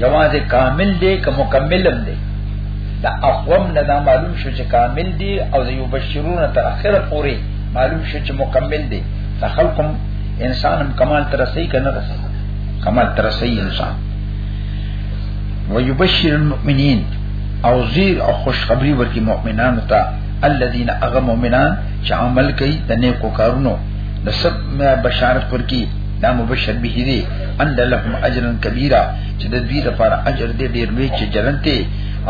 S1: جواز کامل دی که مکمل هم دی دا اقوام نه دا معلوم شو چې کامل دی او د یو بشرونه تر اخره پورې معلوم شو چې مکمل دی دا خلقم انسان هم کمال تر رسي کنه رسي کمال تر رسي انسان ويبشر المؤمنين او زیر او خوشخبری ورکی مؤمنانو ته الذين اغم مؤمنان چې عمل کوي د نیکو کارونو د سب بشارت ورکی دا مبشر به دي ان لهم اجرا كبيرا چې د دوی لپاره اجر دې ډېر لوی چې جنته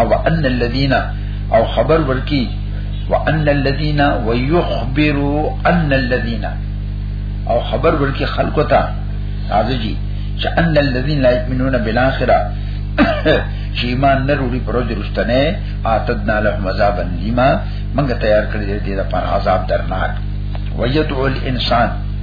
S1: او ان الذين او خبر ورکی وان الذين ويخبروا ان الذين او خبر ورکی خلق ته ازجی چې ان الذين لا يؤمنون بالاخره چې ایمان نه وروړي پر ورځ رښتنه اتدنا لهم عذابا لما منګه تیار کړی دې لپاره عذاب درناک ويدعو الانسان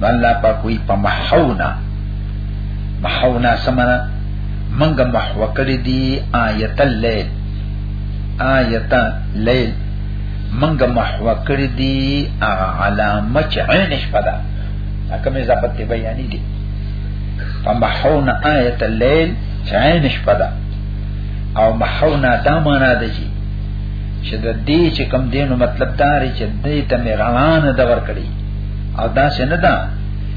S1: نو الله پاک وی په محونا محونا سمنا منګه محو کړی دی آیت الليل آیت الليل منګه محو کړی دی علامه چې عین شپه ده کوم اضافت دی بیانې دي فمحونا آیت الليل چې عین شپه ده او محونا دا معنا ده چې چې د دې چې کم دینو مطلب دا لري چې دې ته مې روان د ور کړی او دا څنګه ده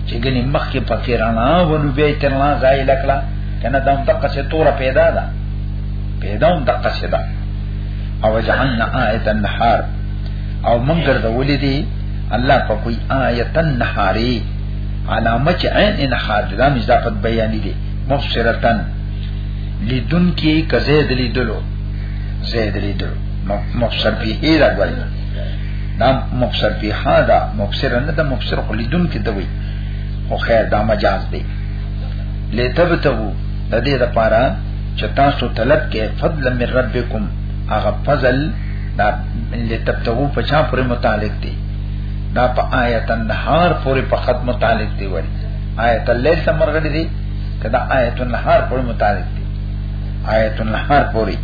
S1: چې ګنې مخ کې پکې رانا ونو به تر لا ځای لکلا کنه دا دقه څه توره پیدا ده پیدا هم دقه څه ده او جهنم آیت النهار او من ګرځولې دي الله په کوئی آیت النهاری علامه چې عین انحار دا مزافت بیان دي مفسرتن لیدون کې کزه دلیدلو زید لیدلو مفسر به یې راغلی دا مبصر دی ها دا مبصر نه دا مبصر خو لیدون کې دوی خو خیر دا مجاز دی لتبتغو د دې لپاره چې تاسو طلب کې فضل من ربکم هغه فضل دا لتبتغو په چا پورې متعلق دی دا په آیت النهار پورې په خط متعلق دی وایي آیت الليل سم مرغړي دي کدا آیت النهار پورې متعلق دي آیت النهار پورې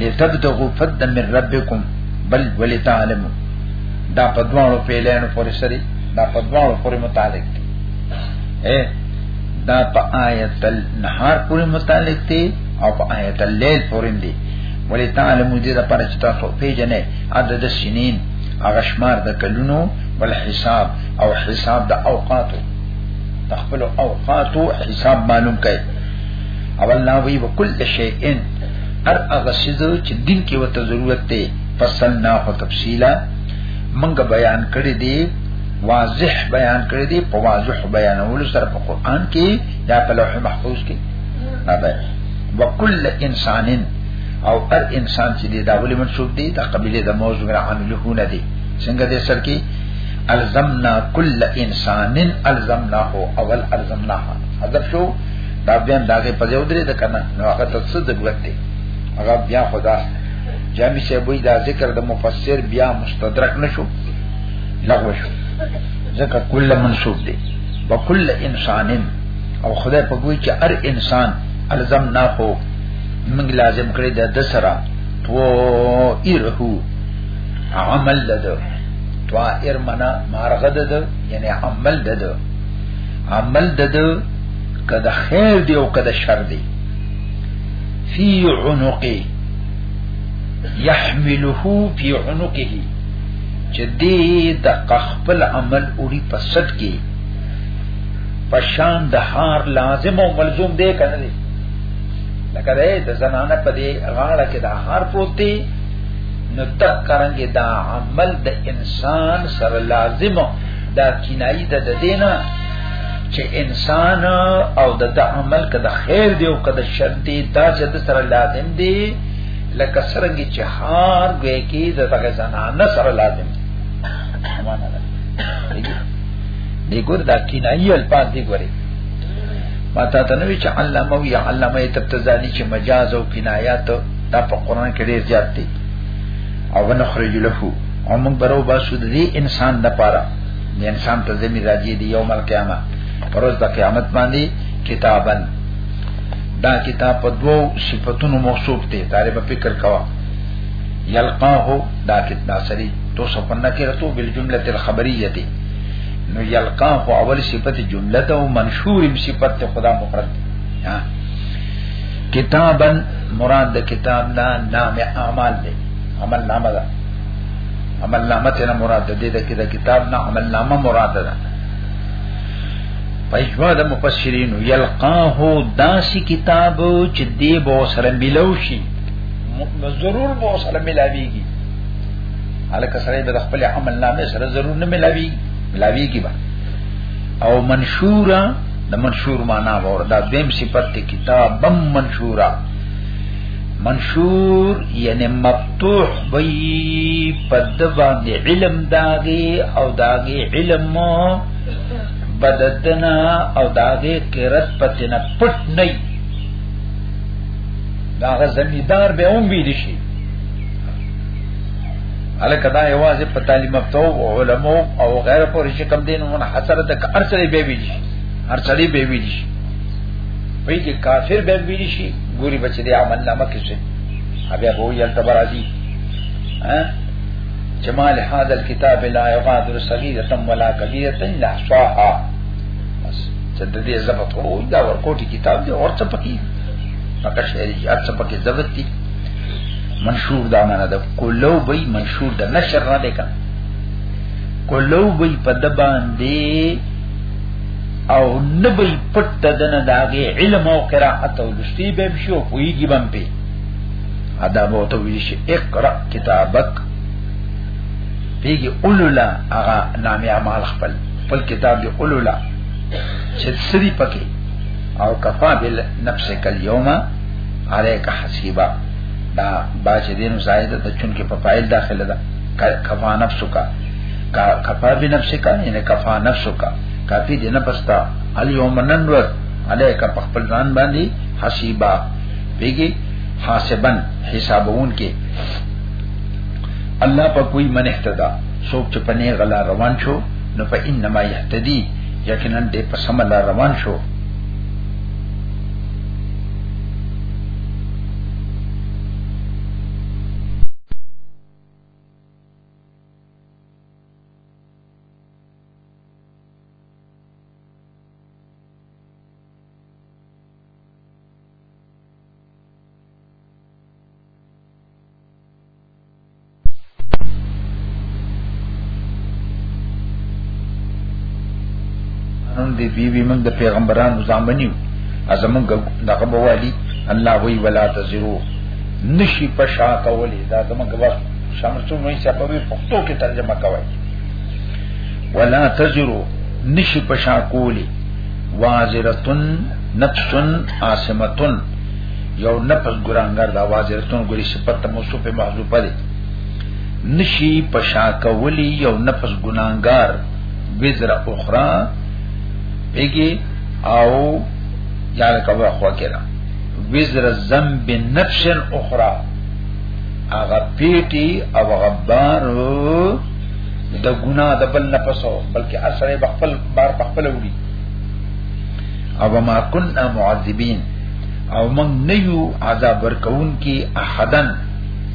S1: لتبتغوا فضلا من ربکم بل ولې تعلم دا په دوانو پیلانو پورې سری دا په دوانو پورې متعلق دی اے دا په آیت النهار پورې متعلق دی او په آیت الليل پورې دی ولې تعلم دې دا پر چې تاسو پیژنې عدد سنین هغه شمار د کلونو ول حساب او حساب د اوقاتو تخپل اوقاتو حساب معلوم کړي او الله وی وکل شیئن هر هغه شیزو چې دین کې وته ضرورت دی پسند نه هو تفصیلا منګه بیان کړی دی واضح بیان کړی دی په واضح بیانولو سره په قران کې یا په لوح محفوظ کې نه دی وکل انسانن او هر انسان چې دی دا ولې منسوب دی دا قبيله د موضوع را عامله نه دی څنګه دې سر کې الزمنا کل انسانن الزمناه اول الزمناها حذف شو دا بیان داګه په یو درې د کنه نو هغه ته څه د ګټه هغه بیا خدا جامع شه بوې دا ذکر د مفسر بیا مستدرک نشو لغو شو ځکه کله منسوب دی وکل انسان او خدای په ګوي چې هر انسان الزم نه هو موږ لازم کړی د دسرا تو ایرهو عمل ده طائر منا مارغه ده یعنی عمل ده عمل ده که د خیر دی او که د شر دی فی عنقه يحمله فی عنقه چې دې د خپل عمل اوري په صد کې پشان د هار لازم او ملزوم دی کنه دی لکه دې د زنانه په دې غاړه کې د هار پروتي نو تک کرانګي دا عمل د انسان سره لازم دا کینای د دینه چې انسان او د د عمل کده خیر دی او کده شر دی دا چې د سره لازم دی لکه سرنګي چې هار ګوي کې د دغه زنانه سره لازم دی معنا ده دی ګور دا کینایي الفاظ دی ګوري ما تا ته نوې چې علامه او یا علامه تبتزانی چې مجاز او کنایات دا په قران کې ډیر زیات دي او ونخرج له او موږ برو باسو د دې انسان لپاره د انسان ته زمي راځي دی یوم القیامت پروز د قیامت باندې کتابن دا کتاب په دوو صفاتونو موصوف دی طالب فکر کوا یلقاه دا کتاب سری تو سپنا کې راتو بل جمله الخبریه دی نو یلقاه اول صفت جمله ده او منشور صفت خدا مفرد ها کتابن مراد د کتاب نه نام اعمال دی عمل نامه ده عمل نامه تینا مراد ده ده که ده کتاب نا عمل نامه مراد ده پیجوا ده مفسرینو یلقاه داسی کتاب چه دی با سر ملوشی ضرور با سر ملاویگی حالکه سره به خپل عمل نامه سره ضرور نه ملاوی ملاویږي با او منشورا د منشور معنا ور دا دیم صفت کتاب بم منشورا منشور یعنی مب توح بی پد باندې علم داغي او داغي علم مو بددنا او داغي قرت پتنه پټ نه داغه زمیدار به هم ویل شي الکه دا یوازې په تعلیم یافته او علماء او غیر پورې چې کم دین مون حسره تک ارسلې به ویل شي ارسلې به ویل شي وایي چې کافر به ویل شي ګوري بچ دې عمل نامه کې ابیا هو یل تبرازی ها جمال هذا الكتاب لا يغادر صغيرة ولا كبيرة الا احصاها بس چې د دې ضبط وو دا ورکوټي کتاب دی ورته پکې پکې شعر یې اته پکې ضبط دي منشور دا معنا ده کولو به منشور د نشر نه ده کولو به په د باندې او نبی پټ دنه داغه علم او قرائت او لستی به شي او پویږي بم په ادا به تو وی شي اقرا کتابک پیږي اولولا هغه نامې اعمال خپل خپل کتاب دی اولولا چې سری پکې او کفا بل نفس کل یوما علیک حسیبا دا باج دین زائده ته چون کې په فایل داخله ده کفا نفسک کا کفا بنفسک یعنی کفا نفسک کافی دی نه پستا الیوم ننور علیک په خپل ځان باندې حسیبا پیګي حاسبن حسابون کې الله په کوئی من اهتدا څوک چې پنه غلا روان شو نو په انما یهتدی یقینا دې په سم الله روان شو دی بی بی من د پیغمبرانو زامنیو ازمن دغه بوالی الله وی ولا تزرو نشی پشا کولی دا زمن غوا شمسو نوې صفوی پښتو کې ترجمه کوي ولا تزرو نشی پشا کولی وازرتن نفسن عاصمتن یو نفس ګرانګر دا وازرتن ګری صفت موصوف محذوفه دی نشی پشا کولی یو نفس ګناګار وزر اخرى بیگی او یا لکه واخوا کرا وزر ذنب نفس اخرى هغه پیټي او هغه بار د ګنا د بل نه پسو بلکې اثر به خپل بار په خپل وړي او ما كنا معذبين او من نيو عذاب ورکون کی احدن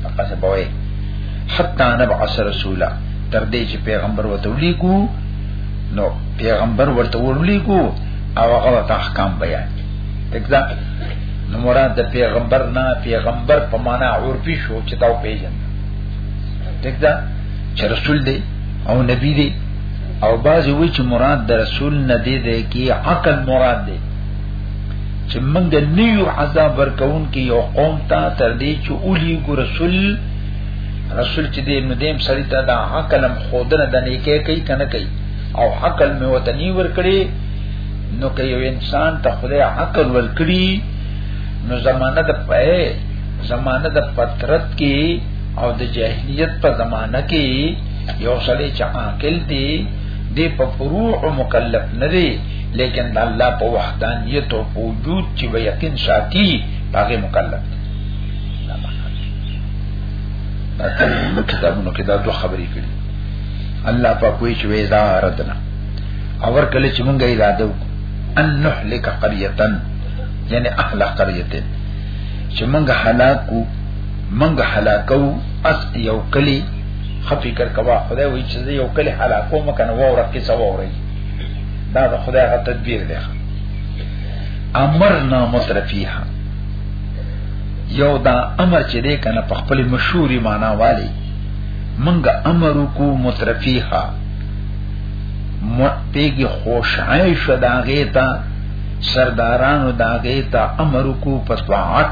S1: تقصه بوي حتا نبعث رسولا تر دې چې پیغمبر وته ولیکو نو پیغمبر ورته ولیکو او هغه ته احکام بیان دګدا نو مراد د پیغمبر نه پیغمبر په معنا عرفي شو چې دا پیژن دغه چې رسول دی او نبی دی او باز وی چې مراد د رسول نه دی دی کی عقل مراد دی چې موږ نه یو عذاب ورکون کې یو قوم ته تر دې چې اولی ګو رسول رسول چې دې نو دیم سړی ته دا عقل هم خودنه د نه کې کوي کنه کوي او عقل مې وته نی ور کړی نو که یو انسان ته خدای عقل ور کړی نو زمانه د پې زمانه د پترت کې او د جاهلیت په زمانہ کې یو سړی چې عاقل دی دی په فروع مکلف نه دی لیکن د الله په وحدانیت او وجود چې به یقین ساتي هغه مکلف دی دا کتابونو کې دا دوه خبرې کړي الله په کوی چې وې دا ردنا اور کله چې مونږه اراده وکړو ان نهلك قريه یعنی اهل قريه چې مونږه هلاکو منګ هلاکو اس یو کلی خفي کر کوا خدای وای چې یو کلی هلاکو مکنه وو رکه څو وره دا د خدای غ تدبیر دی امرنا مترفیها یو دا امر چې دی کنه په خپل مشهوري معنا والی منګه امر کو مترفیها پیګي خوشای شو دا غیتا سردارانو دا غیتا امر کو پسواعت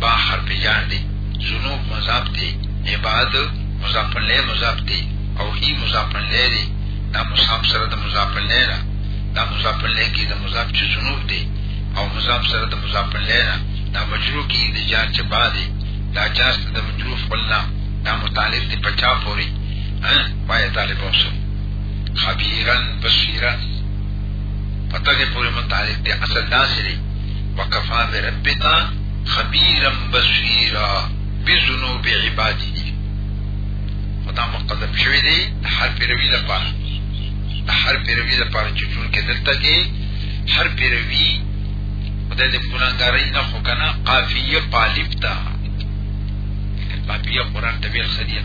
S1: باخر په جار دی جنوب مضاف دی عباد مضاف له مضاف دی او هی مضاف له دی دا مصاب سره د مضاف له نه دا مضاف له کې د مضاف چې جنوب دی او مضاف سره د مضاف له نه دا مجرور کې د جار چې با دی دا جاست د مجرور خپلنا دا متعلق دی پچا پوری ها پای طالب اوسه خبيرن بصيرن پتہ دې پوری متعلق دی اصل دا سری وکفا بربک خبيرا بصيرا بذنوب عباده دا مقدم شوی دی د هر پیروي لپاره د هر پیروي لپاره چې چون کې دلته کې هر پیروي خدای دې ګناګاري نه خو کنه قافیه پالب تا قافیه قران ته ویل خدیه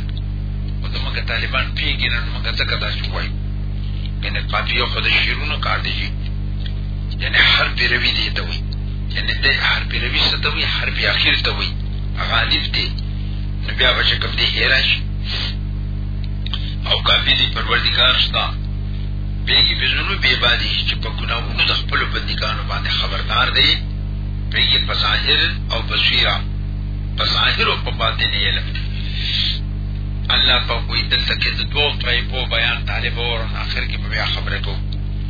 S1: او زموږ طالبان پیګنن موږ ته کدا شوی کنه قافیه خو د شیرونو کار دی یعنی حرف روی دی ته وي یعنی د حرف روی څه ته وي حرف اخیر ته وي هغه الف دی نو بیا به چې کوم دی هیراش او کافی دی پروردگار ستا بیگی بزنو بی بادی چې په ګناهونو د خپل بندګانو باندې خبردار دی بیگی په ظاهر او بصیرا په ظاهر او په باطن یې لکه الله په کوئی دلته کې د دوه طایفو بیان طالب او اخر کې بیا خبره کوو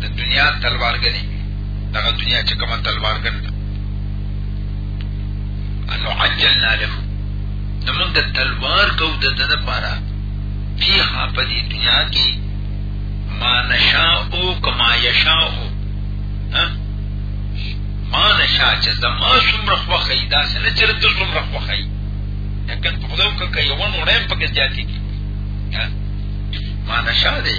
S1: د دنیا تلوارګنې دغه دنیا چې کومه تلوارګن ده انو عجلنا له نو موږ د تلوار کو د ده لپاره فيها په دې دنیا کې ما نشاء او کما یشاء ما نشاء چې زما څومره خوښه ای داسې نه چې ته څومره خوښه ای لکه په خدای کې یو نوړم پکې زیاتې دي ما نشاء دی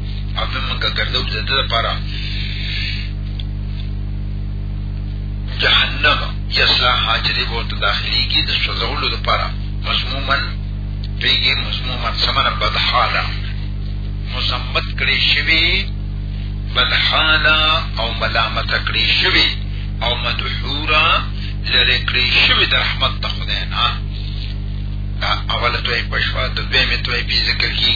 S1: او نن موږ ګرځو چې د ده لپاره جهنم یسلا حاجرې به ورته داخلېږي د سوځولو لپاره مضموما پیږي مضموما سمنه بدحاله مذمت کړی شوی بدحاله او ملامت کړی شوی او مدحورا لری کړی شوی د رحمت ته خدای نه اوله توې پښوا د دویمه توې په ذکر کې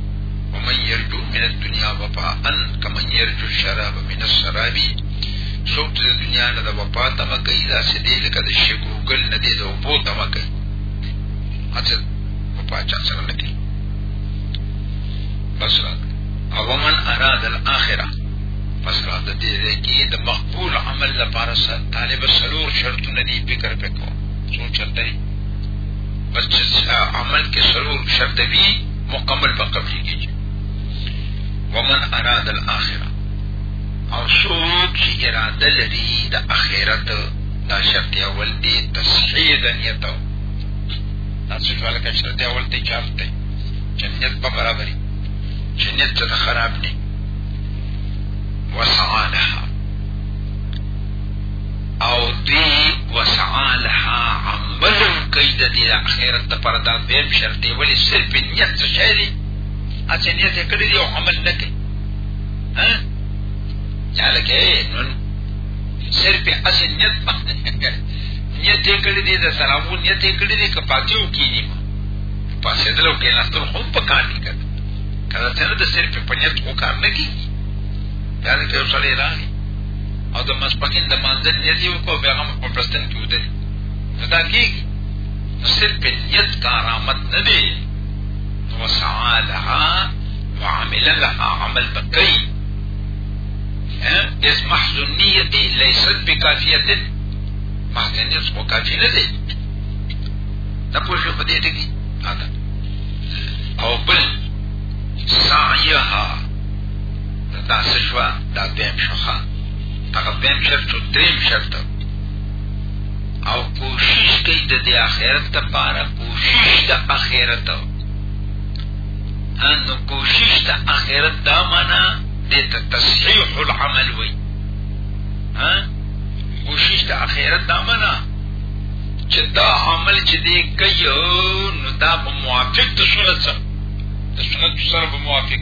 S1: ومن يرجو من الدنيا وفاء كمن يرجو الشراب من الشراب څوک چې د دنیا نه د وفا تمه کوي دا چې دی لکه د شګو ګل نه دی د اوبو تمه کوي هڅه وفا چا سره نه کوي بس را او من اراد الاخره پس را د دې کې د مقبول عمل لپاره طالب سلور شرطونه دی فکر وکړو څو شرط دی بس عمل کې سلور شرط دی مکمل په قبر کې ومن اراد الاخره او څوک چې اراده لري د اخرت دا شرط اول دی تصحیح د نیت او تاسو ټول کې شرط اول دی چارت دی جنت په برابرۍ جنت ته خراب نه وسعالها او دی وسعالها عمل کوي د دې اخرت لپاره دا دویم شرط دی ولې صرف نیت څه شی دی اته نیت یې کړی دی او عمل نه کوي ها یا لکه نن صرف اته نیت باندې نیت یې کړی دی د سلامو نیت یې کړی دی که پاتیو کینی ما پاسې دلو کې نستر هم په کار کې کړ کله چې د صرف په نیت کو کار نه کیږي دا لکه یو سړی راغی او د ماسپښین د مانځه نیت یې وکړو بیا هم په پړستن کې ودرې نو دا کېږي نو صرف په نیت کارامت نه دی نو وسعا لها وعمل لها عمل به کوي اس محض النیت لیست بکافیت محض النیت خو کافي نه دی دا پوه شو په دې ټکي او بل سعیها دا څه شوه دا دویم شو ښه هغه دویم شرط شو دریم شرط او کوشش کوي د دې آخرت لپاره کوشش د آخرت نو کوشش د آخرت دا معنا د تصحیح العمل وي ها کوشش د آخرت دا معنا چې دا عمل چې دې کوي نو دا موافق د سنت سره د سنت سره موافق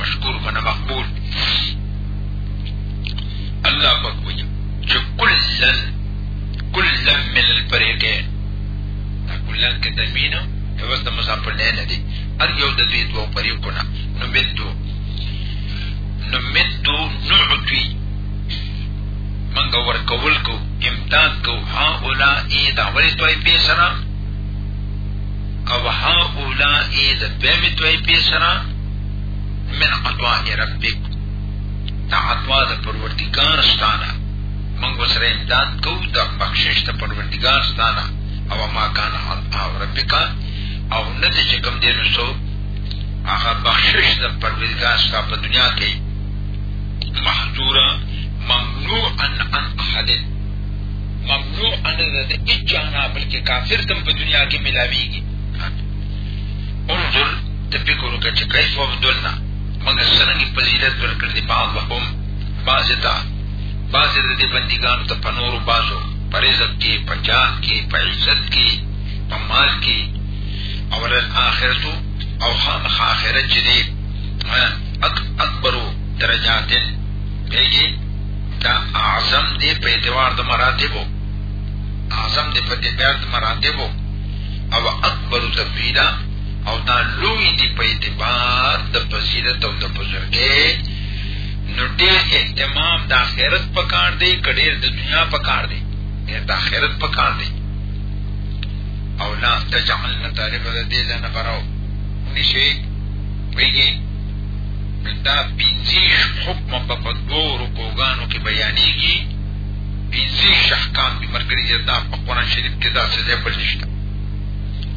S1: مشکور منه مقبول الله پاک وایي چې کلن کلن من الفريقين دا کلن کې تنوین یو څه مصافل نه دي هر یو د دې دوه فريقونه نو مدو نو مدو نعطي منګه ور کول کو امداد کو ها اولا ای دا ولې توي پیسره او ها اولا ای د به می توي پیسره من عطاء ربک دا عطاء د پروردگار ستانه من وسره امداد کو د بخشش د پروردگار ستانه او ما کان عطاء ربک او نه چې کوم دی نو سو هغه بخشش د پروردگار ستا په دنیا کې محظورا ممنوع ان ان احد ممنوع ان د اجانا بلکې کافر تم په دنیا کې ملاويږي انظر ته فکر وکړه چې کیف وبدلنا موږ څرنګه فضیلت ورکړ دي بعضهم بعضې ته بعضې د دې بندګانو ته په نورو بعضو په رزق کې په جان کې په عزت کې په مال کې او آخرتو او خامخ آخرت چې دی اک اکبرو درجات پیږي دا اعظم دی په اعتبار د مراتبو اعظم دی په اعتبار د مراتبو او اکبر تفیدا او دا لوی دی په اعتبار د فضیلت او د بزرګۍ نو ډېر اهتمام د آخرت په کار دی که ډېر د دنیا په کار دی ډېر د آخرت په کار دی او لا تجعلنا طالب د دې ځنه براو نشي ویږي دا پنځه حکم په پدو رکوګانو کې بیانېږي پنځه شحکام د مرګري دا په قران شریف کې دا څه ځای بل نشته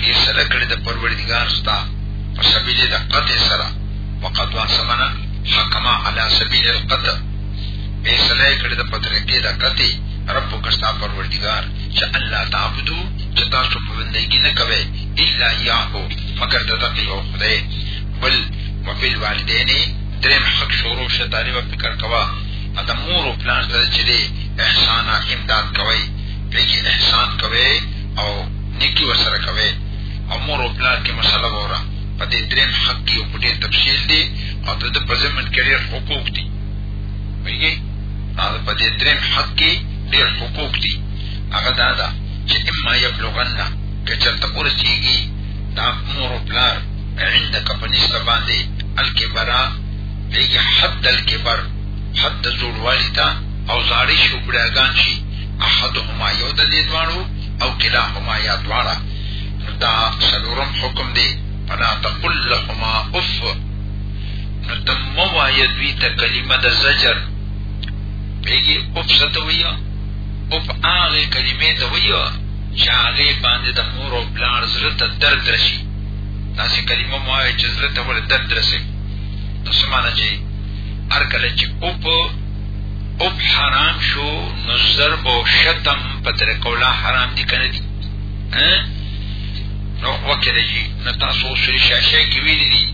S1: فیصله کړې د پروردګار ستا په سبیل د قطع سره وقد واسمنا حکما علی سبیل القطع فیصله کړې د پترکې د قطع رب کستا پروردگار چې الله تعبدو چې تاسو په بندګی نه کوي الا یاهو مگر د تقی او خدای بل وبال والدین درم حق شروع شه طالب فکر کوا ادمور او پلان سره چې احسان امداد کوي لکه احسان کوي او نیکی ورسره کوي او مور او پلار کې مسله وره په دې دریم حق کې په ډېر تفصیل دی او د دې په ضمن کې ډېر حقوق دي ویږي دا په دې دریم حق کې ډېر حقوق دي هغه دا ده چې اما یبلغنا که چرته ورسیږي دا مور او پلار عندك په نسبت باندې الکبرا دیږي حد الکبر حد زوړوالی تا او زاړی شو بډاګان شي احدهما یو د دې دوانو او کلاهما یا دواړه نو دا سلورم حکم دی فلا تقل لهما اف نو تم موایا دوی ته کلمه د زجر پیږي اف ستویا اف هغه کلمه ته ویا چې هغه باندې د مور او پلار زړه ته درد رشي تاسو کلمه موایا چې زړه ته ور درد رسي نو سمانه چې هر کله چې اف او حرام شو نو ضرب او شتم په تر کولا حرام دي کنه دي نو وکړه جی نو تاسو سری شاشه کې ویل دي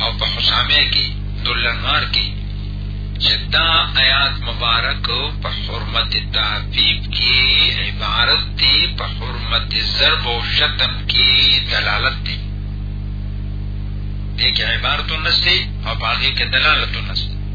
S1: او په حسامه کې دلنوار کې چې دا آیات مبارک په حرمت تعذیب کې عبارت دی په حرمت ضرب او شتم کې دلالت دی دې کې عبارت نشته او باقي کې دلالت نشته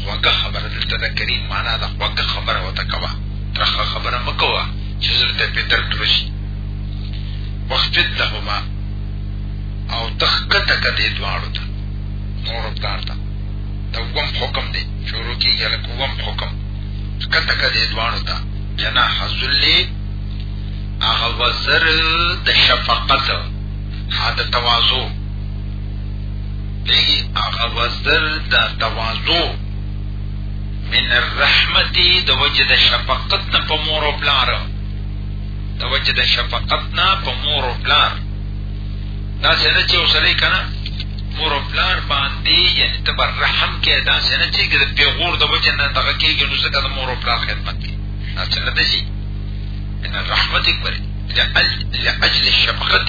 S1: خوږه خبره دلته د کریم معنا ده خوږه خبره وته کوه ترخه خبره مه کوه چې زړه ته پې درد راشي واخفض لهما او ته ښکته که دې دواړو ته مور او پلار ته د اووم حکم دی شروع کېږي هلکه اووم حکم ښکته که دې دواړو ته جناح ذلې هغه وزر د شفقت ها د تواضع دی هغه وزر د تواضع من الرحمت د وجه د شفقت نه په مور او پلار د وجه د شفقت نه په مور او پلار دا څنګه چې وسره کنه مور او پلار باندې یعنی تبر رحم کې دا څنګه چې د پیغور د وجه نه دغه کېږي نو ځکه د مور او پلار خدمت کوي دا څنګه دی چې ان الرحمت کوي لاجل الشفقت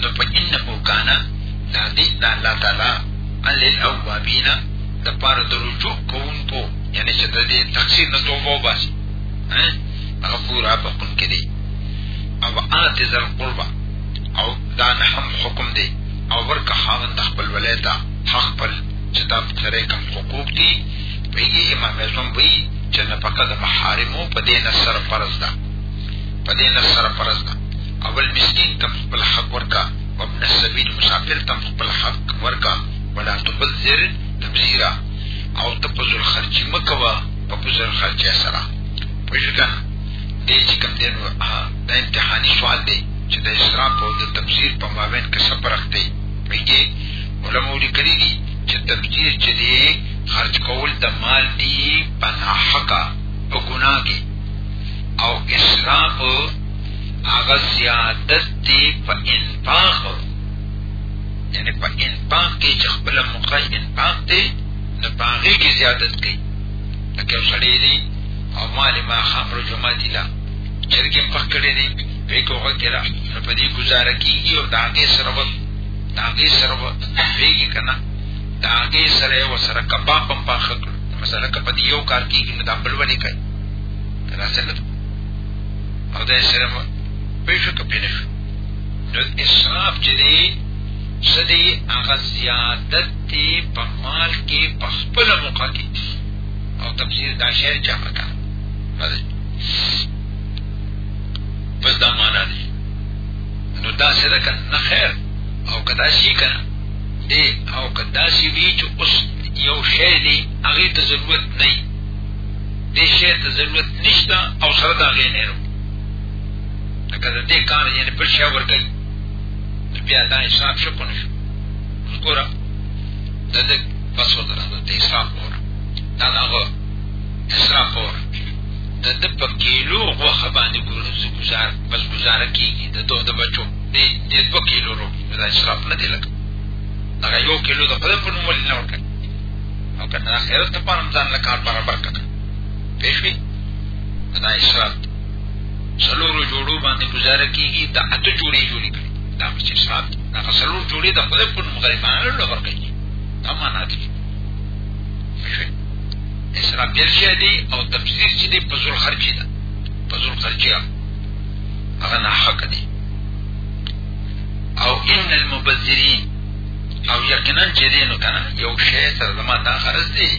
S1: نو په انه کانا دا دی دا الله تعالی للاوابین د پاره د رجوع کوونکو یعنی چې د دې تقصیر نه توبه وباسي غفور بخون کې دی او آت ذل قربا او دا نه هم حکم دی او ورکه خاوند د خپل ولایتا حق پر چې دا سره کوم حقوق دي په یې امام اعظم وی چې نه پکې د محارمو په دې نه سره فرض ده په دې نه سره فرض ده اول مسکین تم خپل حق ورکا وابن السبیل مسافر تم خپل حق ورکا ولا تبذر تبذیرا او تبذر خرچی مکوا په بذر خرچی سره پښکا دې چې کوم دین و دا امتحاني سوال دی چې د اسراف او د تبذیر په مابین کې څه فرق دی پیږي علماء لیکلي دي چې تبذیر چې دی خرج کول د مال دی په ناحقه په ګناه کې او اسراف هغه زیادت دی په انفاق یعنی په انفاق کې چې خپل مخه انفاق دی نو په هغې کې زیادت کوي لکه یو سړی دی او مال یې ماښام ورځ جمعه دي ده چرګ یې پخ کړی دی پرې کوغه کې ده نو په دې ګزاره کېږي او د هغې سره به د هغې سره به پوهېږي که نه د هغې سره یې ورسره کباب هم پاخه کړو مثلا که په دې یو کار کېږي نو دا بل ولې کوي که داسې نه او دا سره پېښه کپینه نو اسراف چې دی سدی هغه زیادت دی په مال کې په خپل موقع کې او تفسیر دا شعر چا پکا بس دا معنا دی نو دا سره کنه خیر او کدا شي کنه دی او کدا شي وی چې اوس یو شی دی هغه ته ضرورت نه دې شی ته ضرورت نشته او سره دا غي نه وروړي لکه د دې کار یې په شی ورګي بیا دا حساب شو کنه شو وګوره د دې پس ودره د دې حساب ور دا هغه اسراف ور د دې په کیلو غوخه باندې ګورو چې گزار بس گزاره کیږي د دوه د بچو دې دې په کیلو ورو دا اسراف نه دی لکه هغه یو کیلو د خپل په نوم ولې نه ورکړي او که د آخرت لپاره هم ځان له کار برابر کړه پوه شوې د دا اسراف دی څلورو جوړو باندې ګزاره کېږي د اته جوړې جوړې کړي دا به چې اسراف دی هغه څلور جوړې د خدای په نوم غریبانو له ورکوي دا معنا دی پوه شوې اسراف ډېر شی دی او تفسیر چې دی په زور خرچې ده په زور خرچې هغه ناحق دی او ان المبذرین او یقینا چې دې نو کنه یو شی سره زما دا خرج دی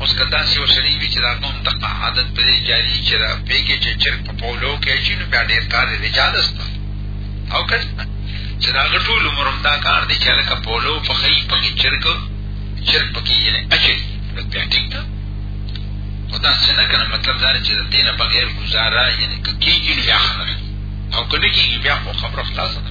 S1: اوس کدا سی وسړي وی چې دا کوم د عادت پرې جاری چې را پیګه چې چر په پولو کې چې نو بیا ډېر کار دی جادست او کړه چې دا ټول عمر دا کار دی چې لکه پولو په خی په کې چرګ چرګ پکې یې نه اچي نو بیا ټیک ده خدا څنګه کنه مطلب دا چې د دینه بغیر گزاره یعنی کیږي نو بیا خبره او کله کیږي بیا خبره خلاصه ده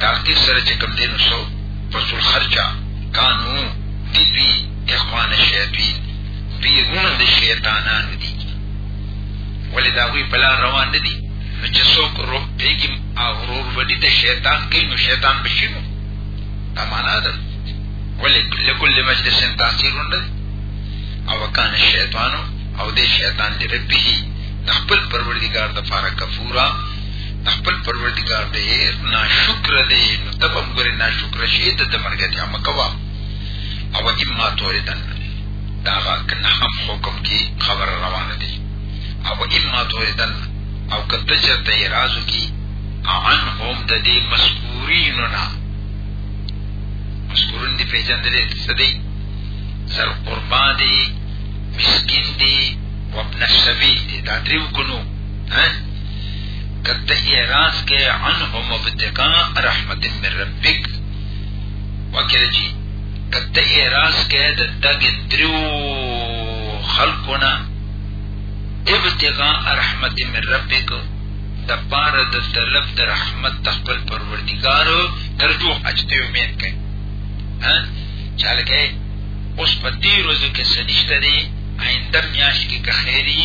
S1: تقدیر سره چې کم دینو سو پسول خرچا کانو دی دوی اخوان شیطین بیرون د شیطانانو دی ولی دا وی بلا روان ندی نو چې څوک رو پیګي اورور ودی د شیطان کین نو شیطان بشینو دا معنا ده ولی لکل مجلس تاثیر نه او کان شیطانو او دې شیطان دې ربه د خپل پروردګار د فارق کفورا خپل پروردګار ډېر ناشکر دی نو ته به ګورې ناشکر شي د ده ملګرتیا مه کوه او اما توریدن دا هغه که نهم حکم کې خبره روانه دی او اما توریدن او که ته چېرته اعراض وکړي عنهم د دې مذکورینو نه مذکورین دې پېژندلې څه دی زر قربا دی مسکین دی وابن السبیل دی دا درې وکړو ها کته اعراض کې عنه مبتقا رحمت من ربک وکړه چې کته اعراض کې د دغه درو خلقونه ابتغاء رحمت من ربک د پاره د طلب د رحمت د خپل پروردګار ترجو اجته امید کوي ها چاله کې اوس په دې ورځو کې سنشته دي آینده میاش کې که خیری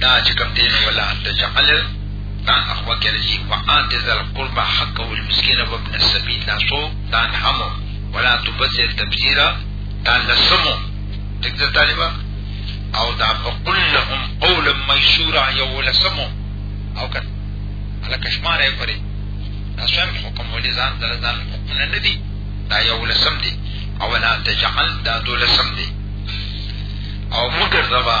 S1: دا چې کوم دین ولا تجعل دا اخوا کې راځي وآت ذا القربى حقه والمسكين وابن السبيل دا سو دا نحمو ولا تبذر تبذيرا دا لسمو دغه طالبہ او دا فقل لهم قولا ميسورا یو لسمو او کړه لکه شمار یې پرې دا څنګه حکم ولې ځان دل ځان حکم نه دی دا یو لسم دی او لا تجعل دا دو لسم دی او مگر روا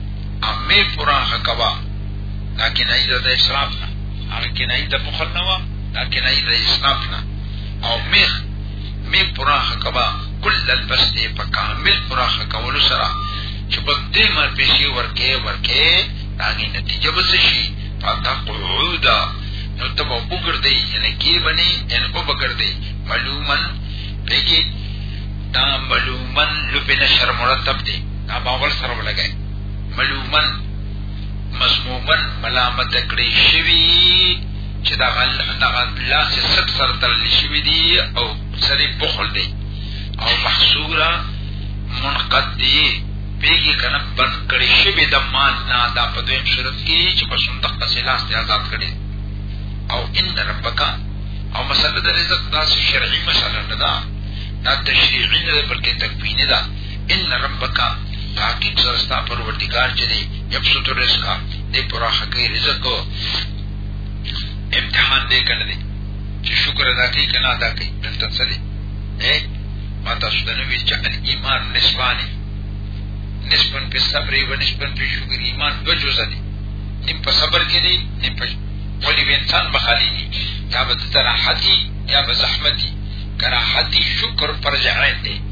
S1: امې پراخه کوا دا کنایي د اسلام نه هغه کنایي د بخل نه و دا کنایي د اسلام نه او میخ می پراخه کوا کل البست په کامل پراخه کول سره چې په دې مر پیسې ورکه ورکه هغه نتیجه به شي پاتا قعودا نو ته به وګرځي یعنی کې بني ان په وګرځي معلومن پیګي دا معلومن لپنه شر مرتب دی دا باور سره ولګي ملومن مضمومن ملامت کړی شوی چې دا غل دا الله سے سب سره تړل شوی دی او سری بخل دی او محصورا منقد دی پیږي کنه بند کړی شوی د مان نه دا په دویم صورت کې چې په صندوق پسې لاس ته آزاد کړي او ان ربک او مسله د رزق داسې شرعي مسله نه ده دا تشریعي نه ده بلکې تکویني ده ان ربک تحقیق سره ستا پروردگار چې دی یبسط الرزق دې پراخه کوي رزق امتحان دې کنه دې چې شکر ادا کوي کنه ادا کوي دلته څه دی اے ما تاسو ته نوې چې ایمان نسبانه نسبن په صبر او نسبن په شکر ایمان دو جزء دي نیم په صبر کې دي نیم په ولی به انسان بخالی دي دا به تر حتی یا به زحمتي کراحتی شکر پر جهان دی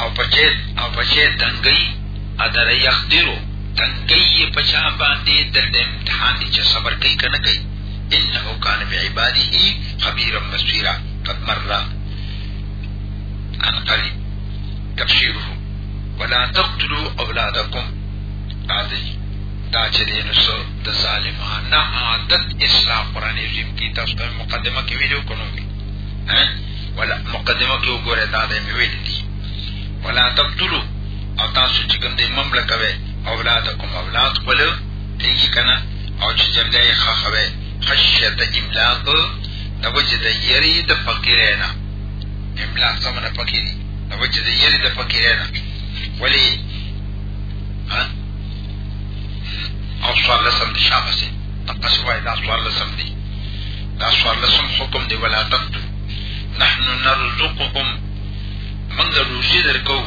S1: او پچې او پچې دنګي ادر يخدرو دنګي پچا باندې د امتحان دي چې صبر کوي کنه کوي انه كان بعباده خبيرا بصيرا قد مر عن قريب تفسيره ولا تقتلوا اولادكم هذه دا چې دین سو د ظالمانه عادت اسلام قران عظیم کی تاسو مقدمه کې ویډیو کوم ولا مقدمه کې وګوره دا د ویل دي ولا تقتلوا او تاسو چې کوم دې مملک کوي اولادکم اولاد خپل تیږي کنه او چې جرګه یې خخوي خشیت املاق د وجه د یری د فقیرانه املاق څنګه فقیری د وجه د یری د فقیرانه ولی ها او سوال لسم دي شابسه تقصوا دا سوال لسم دي دا څوارلسم حکم دی ولا تقتل نحن نرزقهم موږ روزي درکو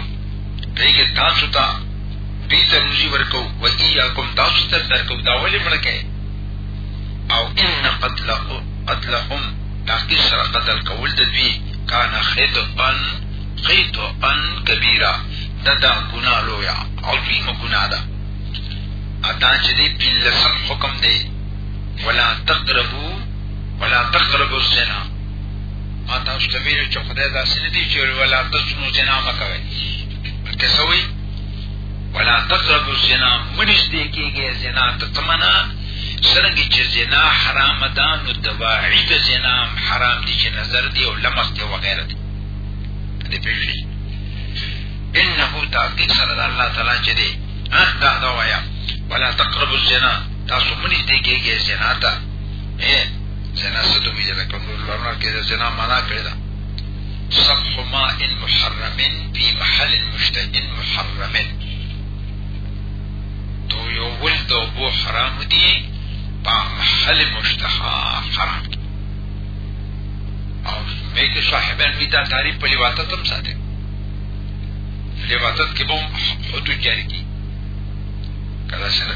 S1: دغه تاسو ته دې ته روزي ورکو و اياکم تاسو ته درکو دا ولې مړکه او ان قتلهم قتلهم تحقیق سره قتل کول د دوی کان خطئا خطئا کبیره دا دا ګناه لویا عظیم ګناه ده ادا چې دې بلسم حکم دی ولا تقربو ولا تقربو الزنا ما تاسو ته ویل چې خدای دا سن دي چې ولا تاسو زنا مکوي بلکې سوي ولا تقربو الزنا منځ دې کېږي زنا ته تمنا څنګه چې زنا حرام ده نو دواعی د زنا حرام دي چې نظر دی او لمس دی وغیرہ دی دې پیژني انه تاکي صلی الله تعالی چې دی دا دا وایا ولا تقربوا الزنا تاسو مونږ دې کېږي زنا ته اے زنا څه ته ویل کوم لرنه کې زنا معنا کړی دا صفح ما ان محرمن فی محل مشتهن محرمن تو یو ول د بو حرام دی په محل مشتها حرام او مې کې صاحبان می دا تعریف په لواته تم ساته لواته کې بم حدود جاری کی کله سره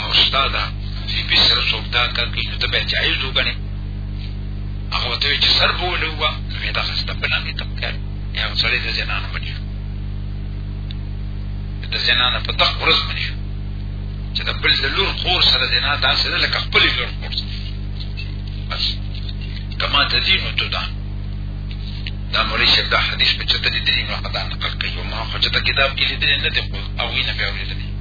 S1: او ستا دا چې په سره څوک دا کار کوي نو ته به جایز وګڼې هغه ته چې سر په ولې وه نو یې دا خسته په نامې تکار یا سړی د زنانه باندې شو د زنانه په تخ ورځ باندې شو چې د بل د لور خور سره زنا داسې ده لکه خپل لور خور سره بس کما تدین و تدان دا مولوی شیخ دا حدیث په چته لیدلی نو هغه دا نقل کوي ما خو چته کتاب کې لیدلی نه دی خو هغوی نه
S2: بیا اورېدلی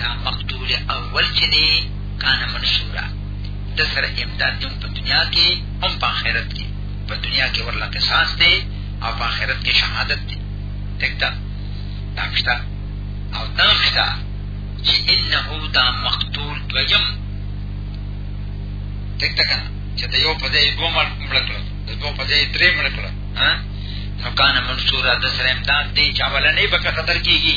S2: دا مقتول اول چې دی کان منصورا د سره امداد هم په دنیا کې هم په آخرت کې په دنیا کې ورله قصاص دی او په آخرت کې شهادت دی تکتا دا مشتا او دا مشتا چې انه دا مقتول دویم تکتا کنه چې د یو په ځای دوه مړ کړل د دوه په ځای درې مړ کړل ها نو کان منصورا د سره امداد دی چې اولنې به قطر کېږي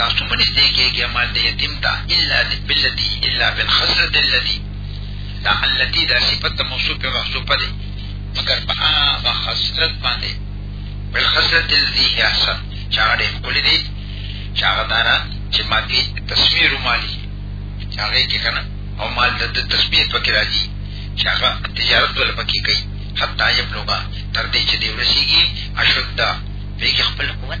S2: تاسو په نږدې کېږي مال د یتیم ته الا بالذي الا بالخسرت الذي دا التي دا صفت موصوف او محذوف دي مگر په هغه خسرت باندې بالخسرت الذي هي احسن چا دې کولې دي چا غدارا چې ما دې تصویر مالي چا غي کې کنه او مال د تصویر پکې راځي چې هغه تجارت ول پکې کوي حتی یبلغا تر دې چې دی ورسیږي اشد پیګ خپل قوت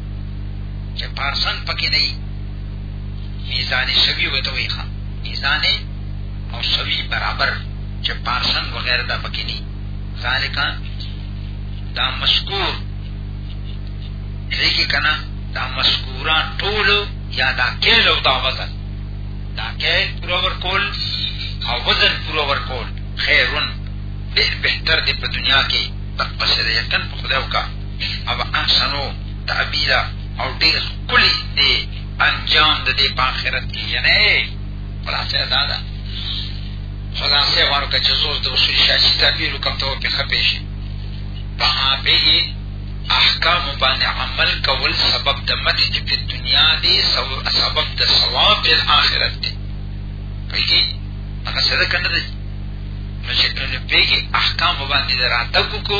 S1: چې پارسن پکې نه وي میزان شوی وته وي ښه میزان او شوی برابر چې پارسن وغیرہ دا پکې نه ذالک دا مشکور دې کنا دا مشکورا ټول
S2: یا دا کېل او دا وزن دا کېل پورا ور کول او وزن پورا ور کول خیرون ډېر بهتر دی په دنیا کې تقصد یقین په خدای وکړه او احسنو تعبیرا او ډیر کلی دی انجام د دې په آخرت کې یعنی خلاصه دا ده خلاصه غواړو که چې زور د اصول شاشي تعبیر وکم ته کې خپې شي په هغه احکام باندې عمل کول سبب د مدې چې په دنیا دی سبب د ثواب په آخرت دی پیږي هغه سره کنه نو چې کنه پیږي احکام باندې راته کو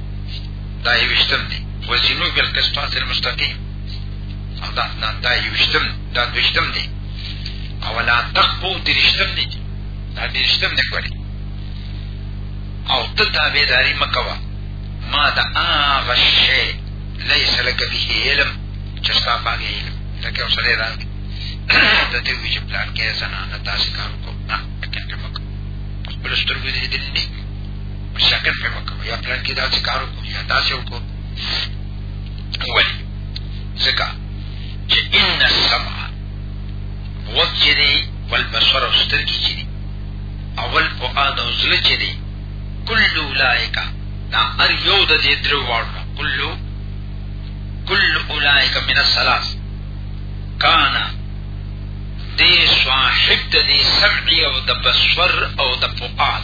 S2: دا یو وشتم دی وزینو بل قسطاس المستقیم دا دا دا یو وشتم دا دوشتم دی او لا تخبو درشتم دی دا درشتم نه کوي او ته تابعداري مکوا ما دا هغه شی ليس لك به علم چې ستا باندې علم لکه اوسره راځي د دې وی چې پلان کې زنانه تاسو کار کوو نه کېږي مکه خپل سترګې دې دې په شکل په وکړو یا پلان کې دا چې کار وکړو یا دا چې وکړو ولی ځکه چې ان السمع وجری والبصر سترګې چې دي اول فؤاد او زړه چې دي کل اولائک دا هر یو د دې درو واړو کل کل اولائک من الثلاث کانا دی صاحب د دې سمعي او د بصر او د فؤاد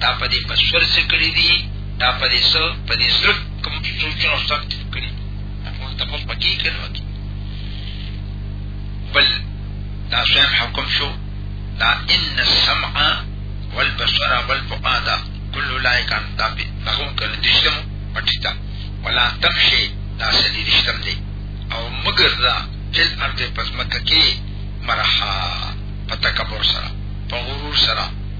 S2: دا په دې په سور څه کړي دي دا په دې څه په دې زړه کوم سوچونه سخت کړي هغه ته په پکی کړي بل دا شیخ حکم شو دا ان السمع والبصر والفؤاد كل اولئك عن تابع لهم کړي دي شتم پټیتا ولا تمشي دا سړي دي شتم دي او مگر دا جل ارض پزمکه کې مرحا پتکبر سره په غرور سره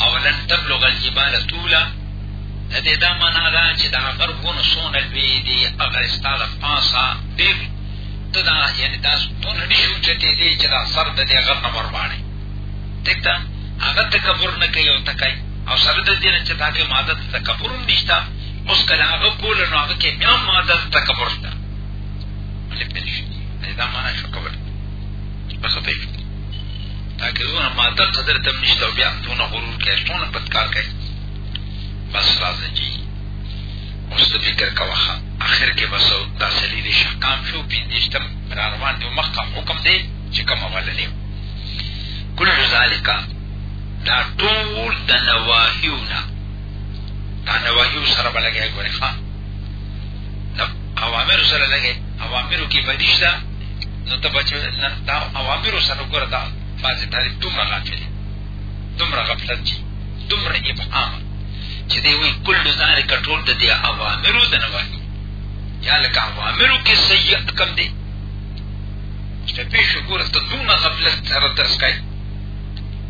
S2: اولن تبلغ الجبال طولا د دې دا معنا ده چې دا غر ګونو سونه لوی دي هغه ستاله پاسا ډېر ته دا یعنی دا ستونه نشو چتې دي چې دا سر د دې غر نه ورباړي دته هغه تکبر نه کوي او تکای او سره د دې نه چې دا کې ماده تکبر هم نشته اوس کله هغه کول نو هغه کې بیا ماده تکبر شته ولې پېښې دا معنا شو کول بس ته تاکه دونه ماده قدر تم نشته او بیا دونه غرور کوي څونه بدکار کوي بس راځه جی اوس د فکر کوخه اخر کې بس دا سړي د شقام شو پینځشتم را روان دی مخکم حکم دی چې کوم ولنی کل ذالک دا ټول د نواهیونه دا نواهیو سره بلګي ګورې ښا اوامر سره لګي اوامرو کې بدیش ده نو ته بچو دا اوامر سره ګور دا بعضې تاریخ دومره غافل دومره غفلت دي دومره ابهام چې دی وایي کل ذلک ټول د دې اوامرو د نواهي یا لکه اوامرو کې سیئ کم دی چې پېښ ګوره ته دونه غفلت سره درس کوي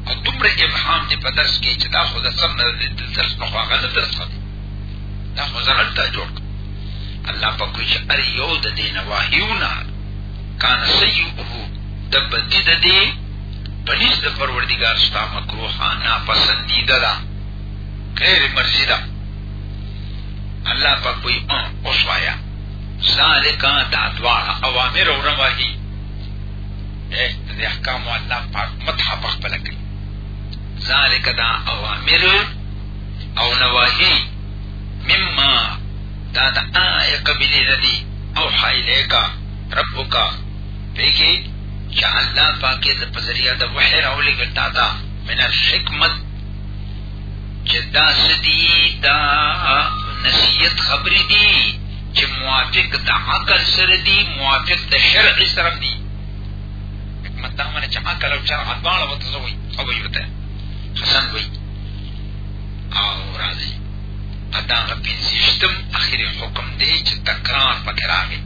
S2: او دومره ابهام دی په درس کې چې دا خو د سم نه د درس په خواغه نه درس کوي دا خو ځان ته جوړ الله په کوئی چې ار یو د دې نواهیونه کان سیئه د بدی د دې پنځ د پروردگار ستا مکروه نه پسندیده ده غیر مرضی ده الله په کوئی ان اوسوایا ذالک دا دوا اوامر او نواهی اې د احکام الله پاک متح په خپل کې ذالک دا اوامر او نواهی مما دا دا آئے قبیلی ردی او حائلے کا رب کا پیکی چا اللہ پاکی دا پذریعہ دا وحی راولی گتا دا من الحکمت چا دا سدی دا نصیت خبری دی چا موافق دا عقل سر دی موافق دا شرع سر دی حکمت دا مانا چا عقل او شرع دوان لبتزوی خوی بتا حسن بھئی او راځي دا غ پنځشتم اخیری حکم دی چې تکرار پکې راغی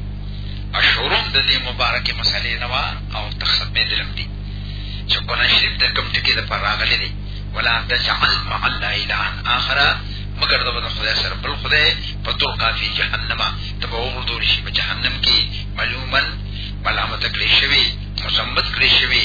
S2: او شروع د دې مبارکې مسلې نه وا او تخصص مې دلم دی چې قرآن شریف د کوم ټکی د پر راغلی دی ولا تجعل مع الله الا اخر مگر د خدای سره بل خدای په تور کافی جهنم ته به ورته شي په جهنم کې معلومن ملامت کړی شوی مصمت کړی شوی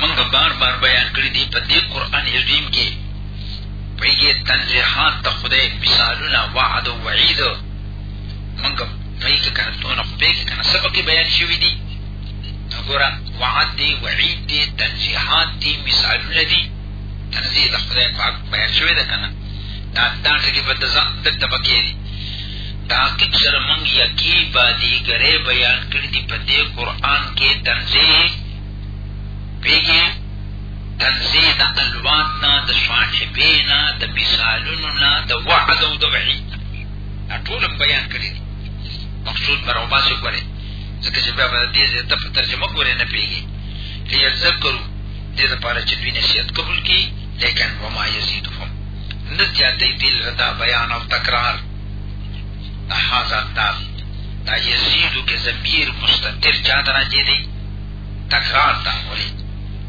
S2: منګه بار بار بیان کړی دی په دې قران عظیم کې پیږي تنزیحات ته خدای مثالونه وعد او وعید منګه پیږي کنه ته نه پیږي کنه سبق بیان شوی دی وګوره وعد دی وعید دی تنزیحات دی مثالونه دی تنزیح د خدای پاک بیان شوی ده کنه دا دا ټکی په ځان د تبکې دی تحقیق سره مونږ یقین باندې ګره بیان کړی دی په دې قران کې تنزیح پیږي تنزیه د الوان نه د صاحبین د مثالونو نه د وعد او د وعید ټول بیان کړی دي مقصود پر او باسو کوي ځکه چې بیا به دې ته په ترجمه پورې نه پیږي ليذكروا دې لپاره چې دوی نصیحت قبول کړي لیکن وما یزيدهم نه زیاتې دې ردا بیان او تکرار هاذا دا دا یزيدو کې ضمیر مستتر چا درجه دی تکرار دا ولې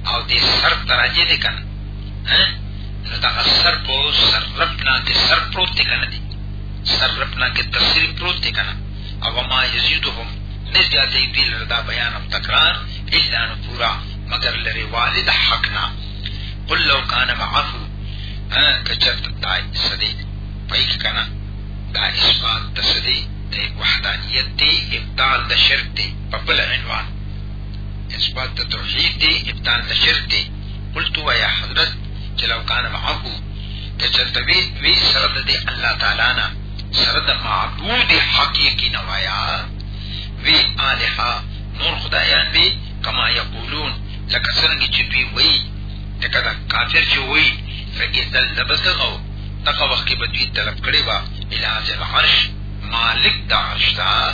S2: او دې سر تراجه دې کنه نو دا سر په سر ربنا کې سر پروت دی کنه دی سر ربنا کې تفسیر پروت دی کنه او ما یزيدهم نزیاته دې لردا بیان او تکرار الا نفورا مگر لري والد حقنا قل لو كان معه کچرت دای سدی پای کنه دا اسمات تسدی د وحدانیت دی ابطال د شرک دی په بل عنوان اثبات د توحید دی ابطال د شرک دی قلت و یا حضرت چې لو کان معه که چرته وی وی سره د الله تعالی نه سره د معبود حقیقی نه وایا وی الها نور خدایان وی کما یقولون لکه څنګه چې دوی وی لکه دا کافر چې وی فإذا لبسغوا دغه وخت کې به دوی طلب کړی و الهاز العرش مالک د عرش دا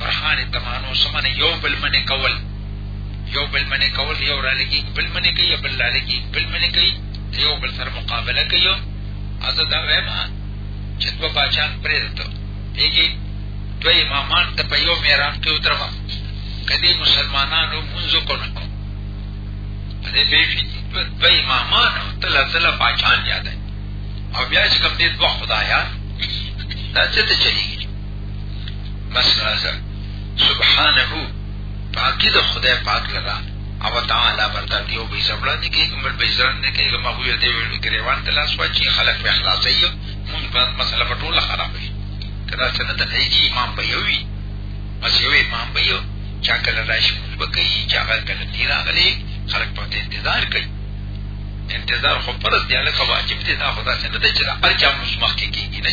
S2: قرآن تمانو سمنه یو بل منه کول یو بل منه کول یو را لګي بل منه کوي بل را لګي بل منه کوي یو بل سره مقابله کوي اته دا وایم چې په بچان پرې ته دیږي دوی امامان ته په یو میران کې وترما کدی مسلمانانو منځو کو نه کو دې به فی دوی امامان تل تل بچان یاد او بیا چې کوم دې دوه خدایان دا څه ته چلیږي بس راځه سبحانه پاکی د خدای پاک لرا او تعالی برتا دیو به زبړه نه کې کومل به زړه نه کې کومه هو دې ویلو کې روان تلاش واچي خلک په اخلاص یې مونږ په مسله په ټوله خرابې کدا څنګه ته هیجی امام به یوي بس یو امام به یو چا کله راشي مونږ به کوي چا کله دی راغلي خلک په انتظار کوي انتظار خو پرز دی لکه واجب دی دا خدا څنګه ته چې هر چا مخ کې کېږي نه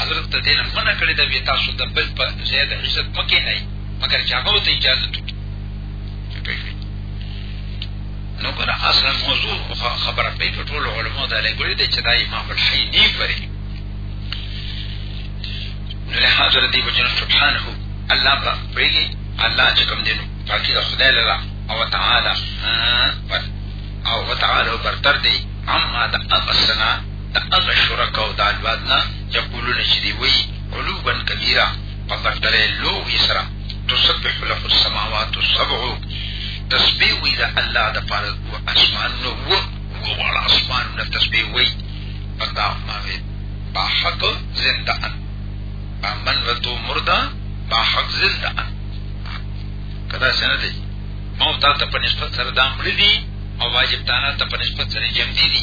S2: حضرت ته دې نه منع کړې ده وې تاسو د بل په ځای د عزت مه کېنئ مګر چې هغه ورته اجازه وکړي نو ګوره اصلا موضوع خبره پې په ټولو علماو دا لګولې ده چې دا امام الحي نه پرې نو له حاضر دی وجنه سبحانه الله په پرېږي الله چې کوم دینو پاکي د خدای لرا او تعالی او تعالی برتر دی عما د اصلا د هغه شرک او د الواد نه یقولون چې دی وی علوبا کبیره په پرتله لوی سره تسبح له السماوات السبع تسبیح وی د الله د پاره او اسمان نو و او والا اسمان نه تسبیح وی پتا ما وی با حق زنده ان با من وتو مردا با حق زنده ان کدا څنګه دی موت ته په نسبت سره دامړي دي او واجب تانا ته په نسبت سره جمع دي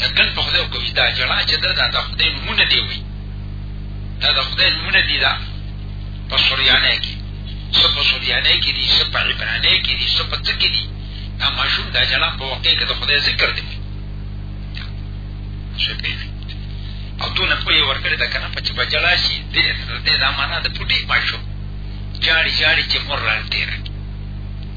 S2: لکن په خدای کوي دا جړا چې دا د خدای نمونه دی وي دا د خدای نمونه دی دا په سوریانه کې څه په سوریانه کې دي څه په عبرانه کې دي څه په څه کې دي دا ماشوم دا جړا په واقع کې د خدای ذکر دی څه پیږي او دونه په یو ورکړه دا کنه په چې بجلا شي دې دې دا معنا د پټي ماشوم جاړي جاړي چې مور راځي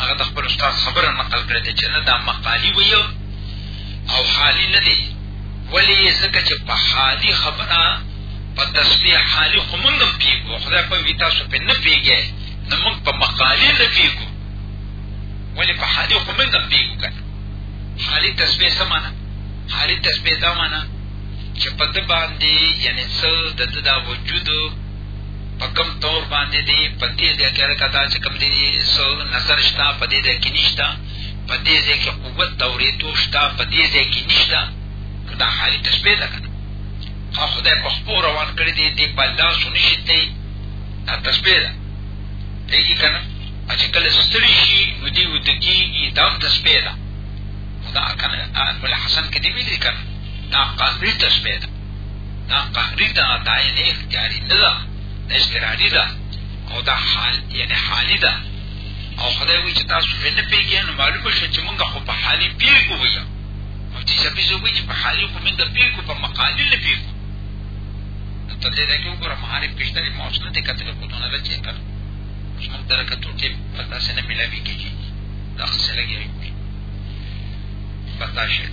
S2: هغه د خپل استاد خبره نقل کړې ده چې نه دا مقالی وي او حالی نه دی ولی ځکه چې په حالی خبره په تسبیح حالی خو موږ هم پیګو خدای په وی تاسو په نه پیګې نو موږ په مقالی نه پیګو ولی په حالی خو موږ هم پیګو کنه حالی تسبیح سمانه حالی تسبیح دا معنی چې په دې باندې یعنی څل د د وجود په کوم تور باندې دی په دې ځای کې رکعتا چې کوم دی سو نظر شتا په دې ځای کې نشتا په دې ځای کې قوت توریتو شتا په دې ځای کې نشتا دا حالي تشبیه ده کنه او خدای په خپل روان کړی دی دې په الله سنشتي دا تشبیه ده دیږي کنه چې کله ستړي شي نو دی ودکی دا تشبیه ده دا کنه په حسن کې دی ویل کنه دا قصدي تشبیه ده دا قهري ده دا یې نه اختیاري نه ده دا اضطراري ده او دا حال یعنی حالي ده او خدای وایي چې تاسو پرې نه پوهېږئ نو معلومه شوه چې موږ خو په حالي پوهېږو وایه او چې شپې زه وایي چې په حالي خو موږ پوهېږو په مقالي نه پوهېږو نو تر دې دا کې وګوره مهارې پېشترې ما اوس نه دی کتلی خو دونه ده چې کړ اوس موږ د رکتو ټیم په داسې نه ملاوي کېږي دا څه لګېږي برداشت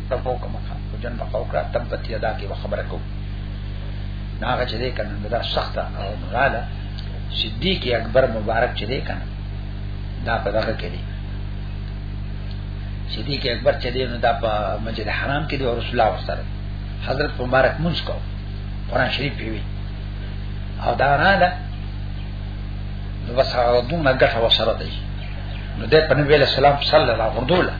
S2: تبو کومه خو جن په خوکړه تم په تیا دا کې
S1: و خبره کو ناغه چې دې کنه دا سخته او غاله صدیق اکبر مبارک چې دې کنه دا په دغه کې دي صدیق اکبر چې دې نو دا په مسجد حرام کې دی او رسول الله سره حضرت مبارک مونږ کو قران شریف پیوي او دا رااله نو بس هغه دونه ګټه وسره دی نو دې په نبی له سلام صلی الله علیه وسلم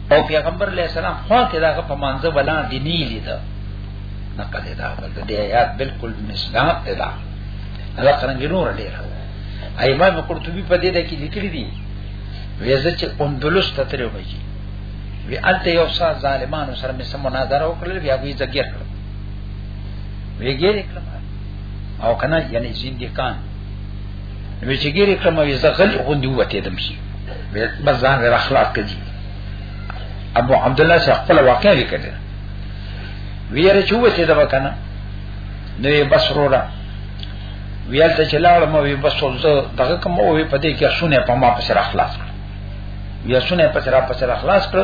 S1: او پیغمبر علیہ السلام خو کې دا په مانزه ولا دی نه لید نه کړی دا بل دی آیات بالکل مسلام دی دا الله څنګه نور ډیر ایمه مې قرطبي په دې ده کې لیکلي دي ویزه چې اندلس ته تر وږي وی الته یو څا ظالمانو سره مې سم مناظره وکړل بیا وی زګیر کړ وی ګیر کړ او کنه یعنی زندکان وی چې ګیر کړم وی زغل غوندي وته دم شي بس ځان را اخلاق کوي ابو عبد الله شیخ خپل واقعي لیکل ویره چوته دا وکنه نو بس روړه ویل ته چلاړ مو وی بس زه دغه کوم او په دې کې سونه په ما پس را خلاص کړ یا سونه پس را پس را خلاص کړ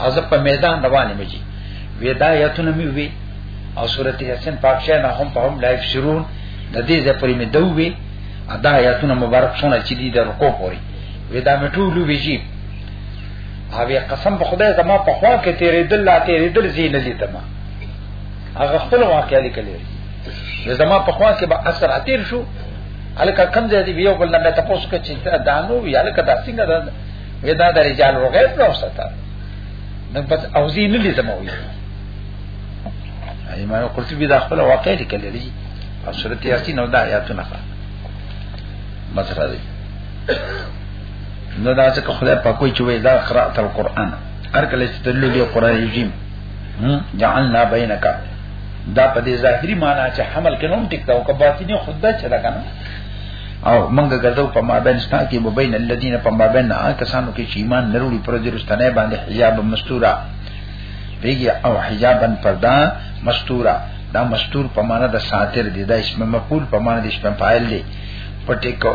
S1: او زه په میدان روانه مې جی ودا یتونه مې وی او سورته یاسین پاک شه نه هم په هم لایف شروع د دې ځې پرې مې دوی ادا یتونه مبارک سونه چې دې د رکو پوري ودا مې ټول وی جی هغه قسم په خدای زما په خوا کې تیرې دل لا تیرې دل زین لیدم هغه خپل واقع لیکلی زما په خوا کې به اثر اتیر شو الکه کم ځای دی یو بل نه تاسو کې چې دانو یا الکه دا څنګه دا ودا د رجال وغیب نو ستا نو بس او زین لیدم وي ایمه قرطبی دا خپل واقع لیکلی دی او سورته یاسین او دا آیاتونه مطرح دي نو دا څه خدای په کوی چې وې دا قرات القرآن هر کله چې تللو دی قرآن رجیم جعلنا بینک دا په دې ظاهری معنی چې حمل کې نوم ټیک دا او کباطینی خدای چې دا کنه او منګه ګرځو په مابین ستا کې مبین الذین په مابین هغه کسانو کې چې ایمان نروړي پر دې رستنه باندې حجاب مستورا بیگی او حجابا پردا مستورا دا مستور په معنا د ساتر دی دا اسم مقبول په معنا د اسم فاعل دی پټې کو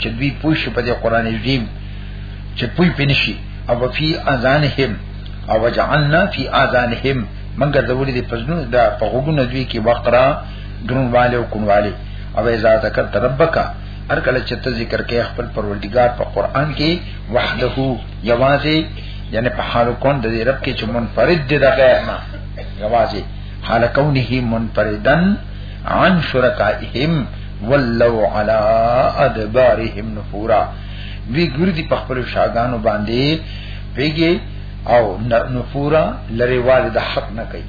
S1: چې دوی پوه شي په دې قران عظیم چې پوی پینشي او فی اذانهم او وجعلنا فی اذانهم منګ ګرځولې دې پزنو دا په غوګونو دوی کې وقرا درنواله او کونواله او اذا ذکر ربک هر کله چې ته ذکر کې خپل پروردگار په قران کې وحده یوازې یعنی په حال کون د رب کې چې منفرد دی دغه نه یوازې حال کونه منفردن عن شرکائهم ولو علا ادبارهم نفورا وی ګردی په خپل شاګانو باندې پیګي او نفورا لری والد حق نه کوي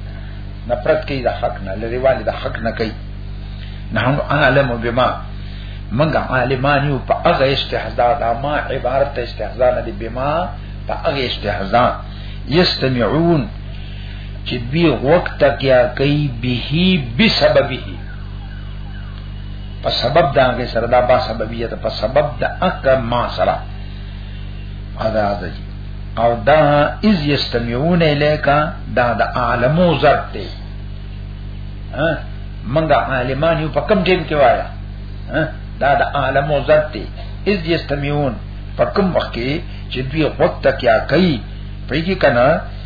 S1: نفرت کوي د حق نه لری والد حق نه کوي نحن عالم بما منګه عالمان یو په هغه استهزاء دا ما عبارت استهزاء نه دی بما په هغه استهزاء یستمعون چې دوی غوږ تکیا کوي به به سببه په سبب دا کې سره دا با سببیه ده په سبب د اکه ما سره ادا ده او دا از یستمیون الیکا دا د عالمو ضرب دی ها منګه عالمان یو په کم ټیم کې وایا ها دا د عالمو ضرب دی از یستمیون په کم وخت کې چې دوی وخت تکیا کوي پېږي کنه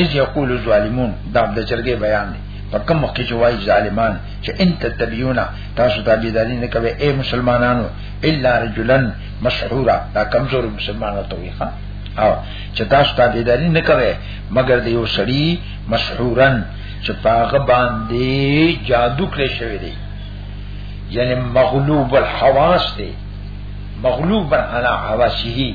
S1: اذ یقول الظالمون دا د چرګې بیان دی په کوم وخت چې وایي ظالمان چې ان تتبعون تاسو ته بيداری نه کوي اے مسلمانانو الا رجلن مشهورا دا کمزور مسلمانانو ته وي ها او چې تاسو ته بيداری نه کوي مګر د یو سړی مشهورن چې پاغه باندې جادو کړی شوی دی یعنی مغلوب الحواس دی مغلوب علی حواسه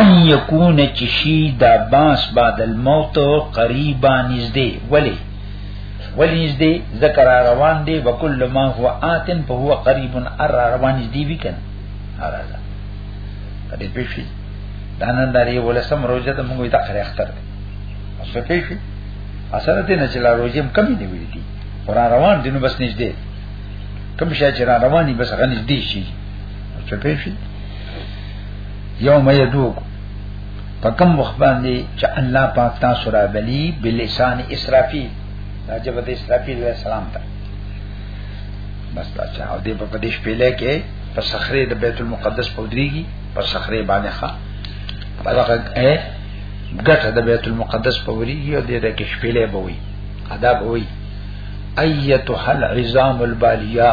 S1: ان یکون چشی دا باس بعد الموت قریبا نزدې ولی ولی نزدې ذکر روان دی وکل ما هو آتن فهو قریب ار روان نزدې وی کنه راځه دې پېښې دا نن داري ولسم روزه ته موږ ته اخر اختر دی څه پېښې اثر دې نه چلا روزم کمی دی ویل دي قران روان دینو بس نږدې کوم شي چې رواني بس غنځ دي شي څه پېښې یوم یدوک پکم وخت باندې چې الله پاک تاسو را بلی بلسان اسرافیل راجب د اسرافیل علیہ السلام ته بس دا چې او دې په پدیش پیلې کې په صخره د بیت المقدس پودريږي په صخره باندې ښا په دغه ګټه د بیت المقدس په وریږي او دې د کې شپېلې بوي ادا بوي ايته العظام الباليه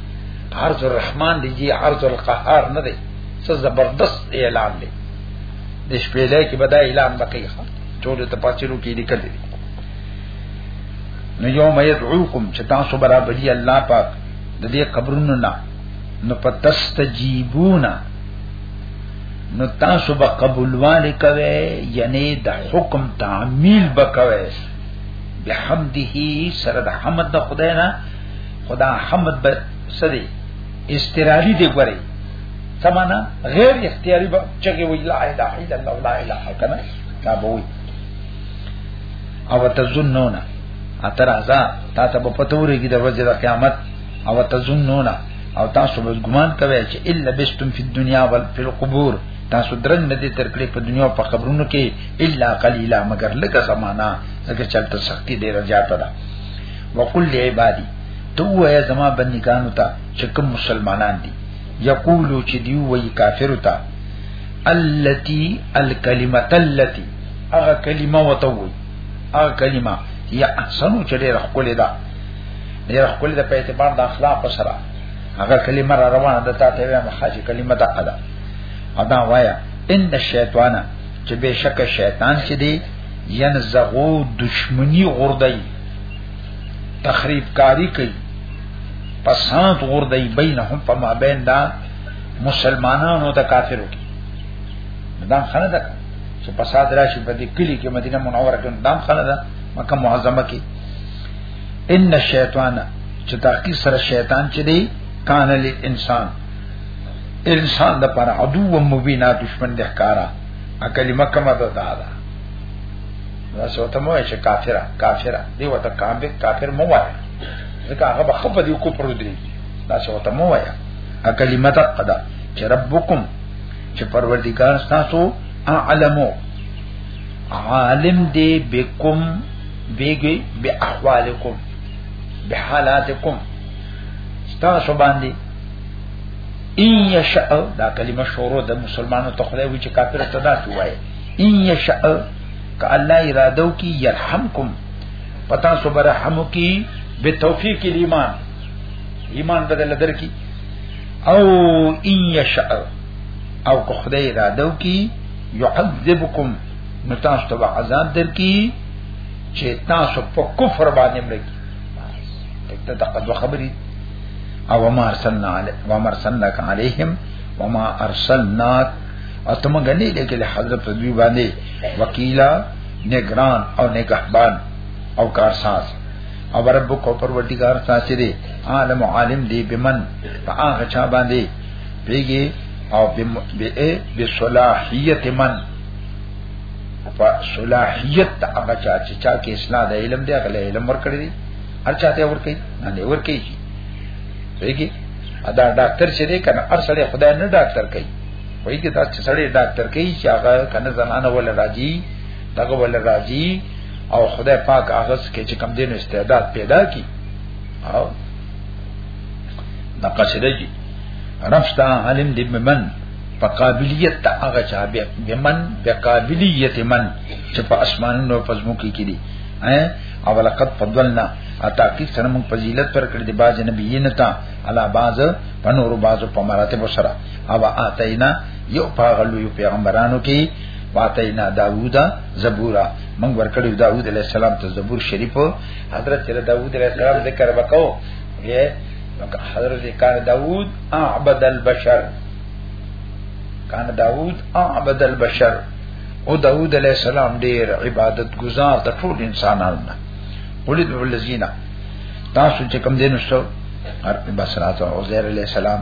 S1: عرض الرحمن دی جی عرض القهار نه دی څه زبردست اعلان دی د شپې لای کې بدا اعلان وکړي ټول ته پاتلو کې لیکل دي نو یوم یدعوکم چې تاسو برابرۍ الله پاک د دې قبرونو نه نو پتستجیبونا نو تاسو به قبولواله کوي یعنی د حکم تعمیل بکوي بحمده سره د حمد د خدای نه خدا حمد به سدي استرالی دی ګوري سمانا غیر اختیاری به چګي وی لا اله الا الله لا اله کنه دا به وی او تظنون اتر ازا تا ته په پتوري کې د ورځې د قیامت او تظنون او تاسو به ګمان کوئ چې الا بستم فی الدنیا ول فی القبور تاسو درن نه دي تر کړې په دنیا په خبرونو کې الا قلیلا مگر لکه زمانہ لکه چلته سختی ډیره زیاته ده وقل لعبادي تو وای زما بندگانو ته چې کوم مسلمانان دي یقولو چې دی وای کافر ته التي الکلمه التي هغه کلمه وته وای هغه کلمه یا احسن چې ډېر خپل ده ډېر خپل ده په اعتبار د اخلاق سره هغه کلمه را روانه ده ته ته وایم خاصه کلمه ده ادا ادا وایا ان الشیطان چې بشک شیطان چې دی ینزغو دشمنی غردی تخریب کاری کوي پسانت غردای بینهم په مابین دا مسلمانانو د کافرو کې دا خنه ده چې فساد راشي په دې کلی کې مدینه منوره کې دا خنه ده مکه معظمه کې ان الشیطان چې تاکي سره شیطان چې دی کان له انسان انسان د پر عدو و مبینا دشمن د ښکارا اکلمه کما ده دا, دا دا څه ته مو چې کافره کافره دی وته کامبه کافر مو وایي ځکه هغه به خپل دی کو پر دی دا څه ته مو وایي ا کلمه تقدا چې ربکم چې پروردگار تاسو اعلمو عالم دی بكم بیگی بی احوالکم بی حالاتکم ستاسو باندې ان یشاء دا کلمه شروع د مسلمانانو ته خدای وی چې کافر ته دا وایي ان یشاء ک الله اراده کی یرحمکم پتا سو برحم کی به توفیق ایمان ایمان بدل در کی او ان یشاء او کو خدای اراده کی يعذبكم نو تاسو ته عذاب درکې چې تاسو په کفر باندې مړ کی ته دغه خبرې او ما ارسلنا علی وما ارسلناک علیهم وما ارسلناک او ته مونږ نه لیکل حضرت دوی باندې وکیلا نگران او نگهبان او کارساز او رب کو پروردگار تاسو دې عالم عالم دې بمن په هغه چا باندې پیږي او بم به به صلاحیت من په صلاحیت هغه چا چې چا کې اسلام د علم دی هغه علم ورکړي دي هر چا ته ورکړي نه دی ورکړي پیږي ادا ډاکټر چې دې کنه هر سړی خدای نه ډاکټر کوي وای کې دا چې سړی ډاکټر کوي چې هغه کنه زنانه ولا راځي دغه ولا راځي او خدای پاک هغه څخه چې کم دین استعداد پیدا کی او دا قصیده جی رفتا علم دی بمن په قابلیت ته هغه چا به بمن په قابلیت من چې په اسمانونو په ځمکو کې دي او لقد فضلنا اتاقی سره موږ فضیلت پر کړی دی باج نبیین ته علا باز په نور باز په مراتب سره او اتینا یو پاغه لوی پیغمبرانو کې واتینا داوود زبورا موږ ورکړو داوود علیه السلام ته زبور شریف حضرت داوود علیه السلام ذکر وکاو یې حضرت کان داوود اعبد البشر کان داوود اعبد البشر او داوود علیه السلام ډیر عبادت گزار د ټول انسانانو نه ولید ولذینا تاسو چې کوم دین وشو هر بسرات او زیر علیه السلام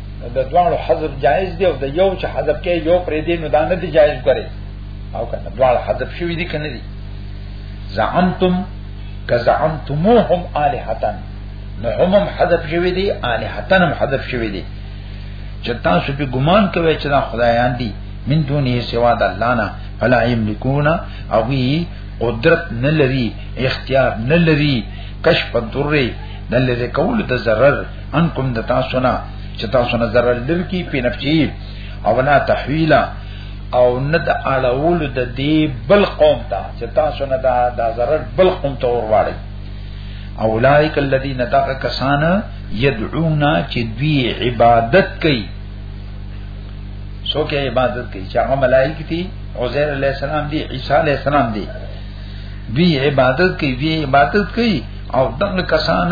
S1: د دوانو حذف جائز دی او د یو چې حذف کې یو پرې دی نو دا نه دی جائز ګره او کنه دوانو حذف شوی دی کنه دی زعمتم کزعمتموهم الہتن نو هم حذف شوی دی الہتن هم حذف شوی دی چې تاسو په ګمان کوي چې دا خدایان دي من دونه سوا د الله نه فلا یملکون او وی قدرت نه لري اختیار نه لري کشف الضر نه لري کول د ضرر ان کوم د تاسو نه چې تاسو نه ضرر لرکی په نفسي او نه تحویلا او نه د اړول د دې بل قوم ته چې تاسو نه دا د ضرر بل قوم ته ورواړي اولائک الذین دغ کسان یدعونا چې دوی عبادت کوي سو کې عبادت کوي چې هغه ملائک دي عزیر علی السلام دي عیسی علی السلام دي دوی عبادت کوي دوی عبادت کوي او دغه کسان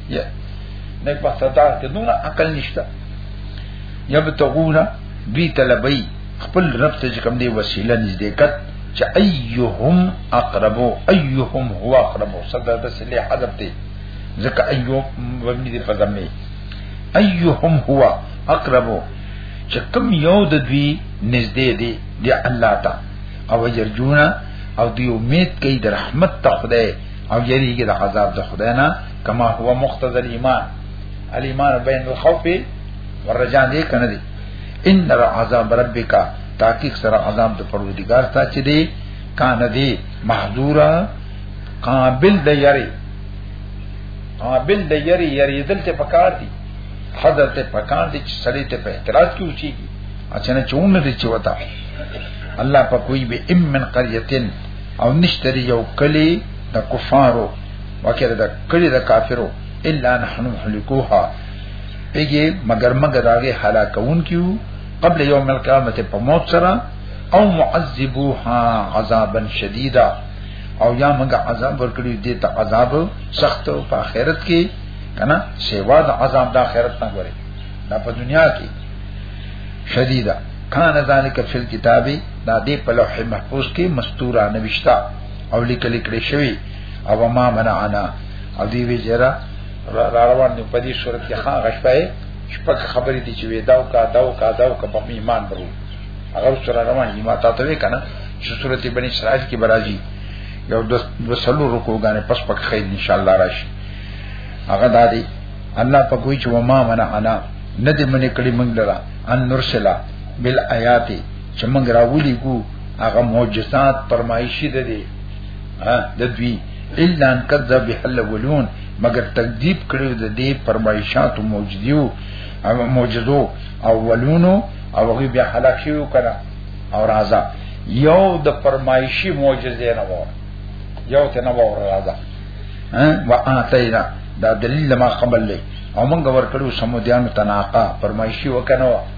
S1: یا نه په ستار کې دونه عقل نشته یبتغون دوی طلبی خپل رب ته کوم دی وسیله نږدې کټ چې ايهم اقربو ايهم هو اقربو صدر د سلی حذف دی ځکه ايوب مبني دی په ضمه ايهم هو اقربو چې کوم یو د دوی نږدې دی دی الله ته او یرجونا او دی امید کوي د رحمت ته خدای او یریږي د عذاب د خدای نه کما هو مقتضى الايمان الايمان بین الخوف والرجاء دې کنه دي ان عذاب ربک تحقیق سره عذاب د پروردگار تا چې دی کان دی محذورا قابل د یری قابل د یری یری دل ته پکار دي حضرت پکار دي چې سړی ته په اعتراض کې وچیږي اچنه چون دي چې وتا الله په کوئی به ام من قريتن او نشتر یو کلی د کفارو وکړه د کلی د کافرو الا نحن مهلكوها پیږي مگر مگر داغه هلاکون کیو قبل یوم القیامت په موت سره او معذبوها عذابا شدیدا او یا موږ عذاب ورکړي دي ته عذاب سخت او په آخرت کې کنه سیوا د عذاب د آخرت نه غوري دا په دنیا کې شدیدا کان ذالک فی الكتاب دا دې په لوح محفوظ کې مستوره نوشتا او لیکل کړي شوی او ما منعنا او دی وی جرا را روان دی په دې صورت کې خان غشپای شپږ خبرې دي چې وېداو کا داو کا داو کا په ایمان برو هغه سره روان دی ما تاسو وی کنه چې صورت بنی اسرائیل کې برازي یو د وسلو رکوګانې پس پک خیر ان شاء الله راشي هغه دا دی الله په کوئی چې وما منعنا ندی منې کړی منګ لرا ان نرسلا بل آیات چې موږ راولي ګو هغه معجزات پرمایشي ده دي د دوی الا ان کذب به الاولون مگر تکذیب کړو د دې پرمایشات او معجزو او معجزو اولونو او هغه بیا هلاک شو کړه او راځه یو د پرمایشي معجزې نه وره یو ته نه وره راځه و اتینا دا دلیل ما قبل له او موږ ورکړو سمودیانو تناقه پرمایشي وکنه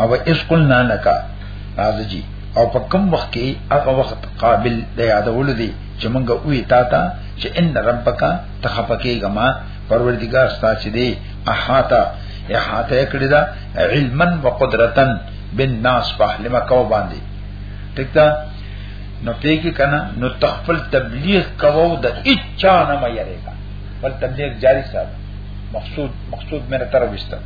S1: او اس قلنا لك راځي او په کم وخت کې هغه وخت قابل د یادولو دی چې مونږ وی تا ته چې ان ربک تخفکی غما پروردگار ستاسو دی احاطه احاطه کړی دا علما وقدرتا بالناس په لما کو باندې ټیک ده نو پیګی کنا نو تخفل تبلیغ کوو د اچا نه مې یریګا بل تبلیغ جاری صاحب مقصود مقصود میرا طرف استاد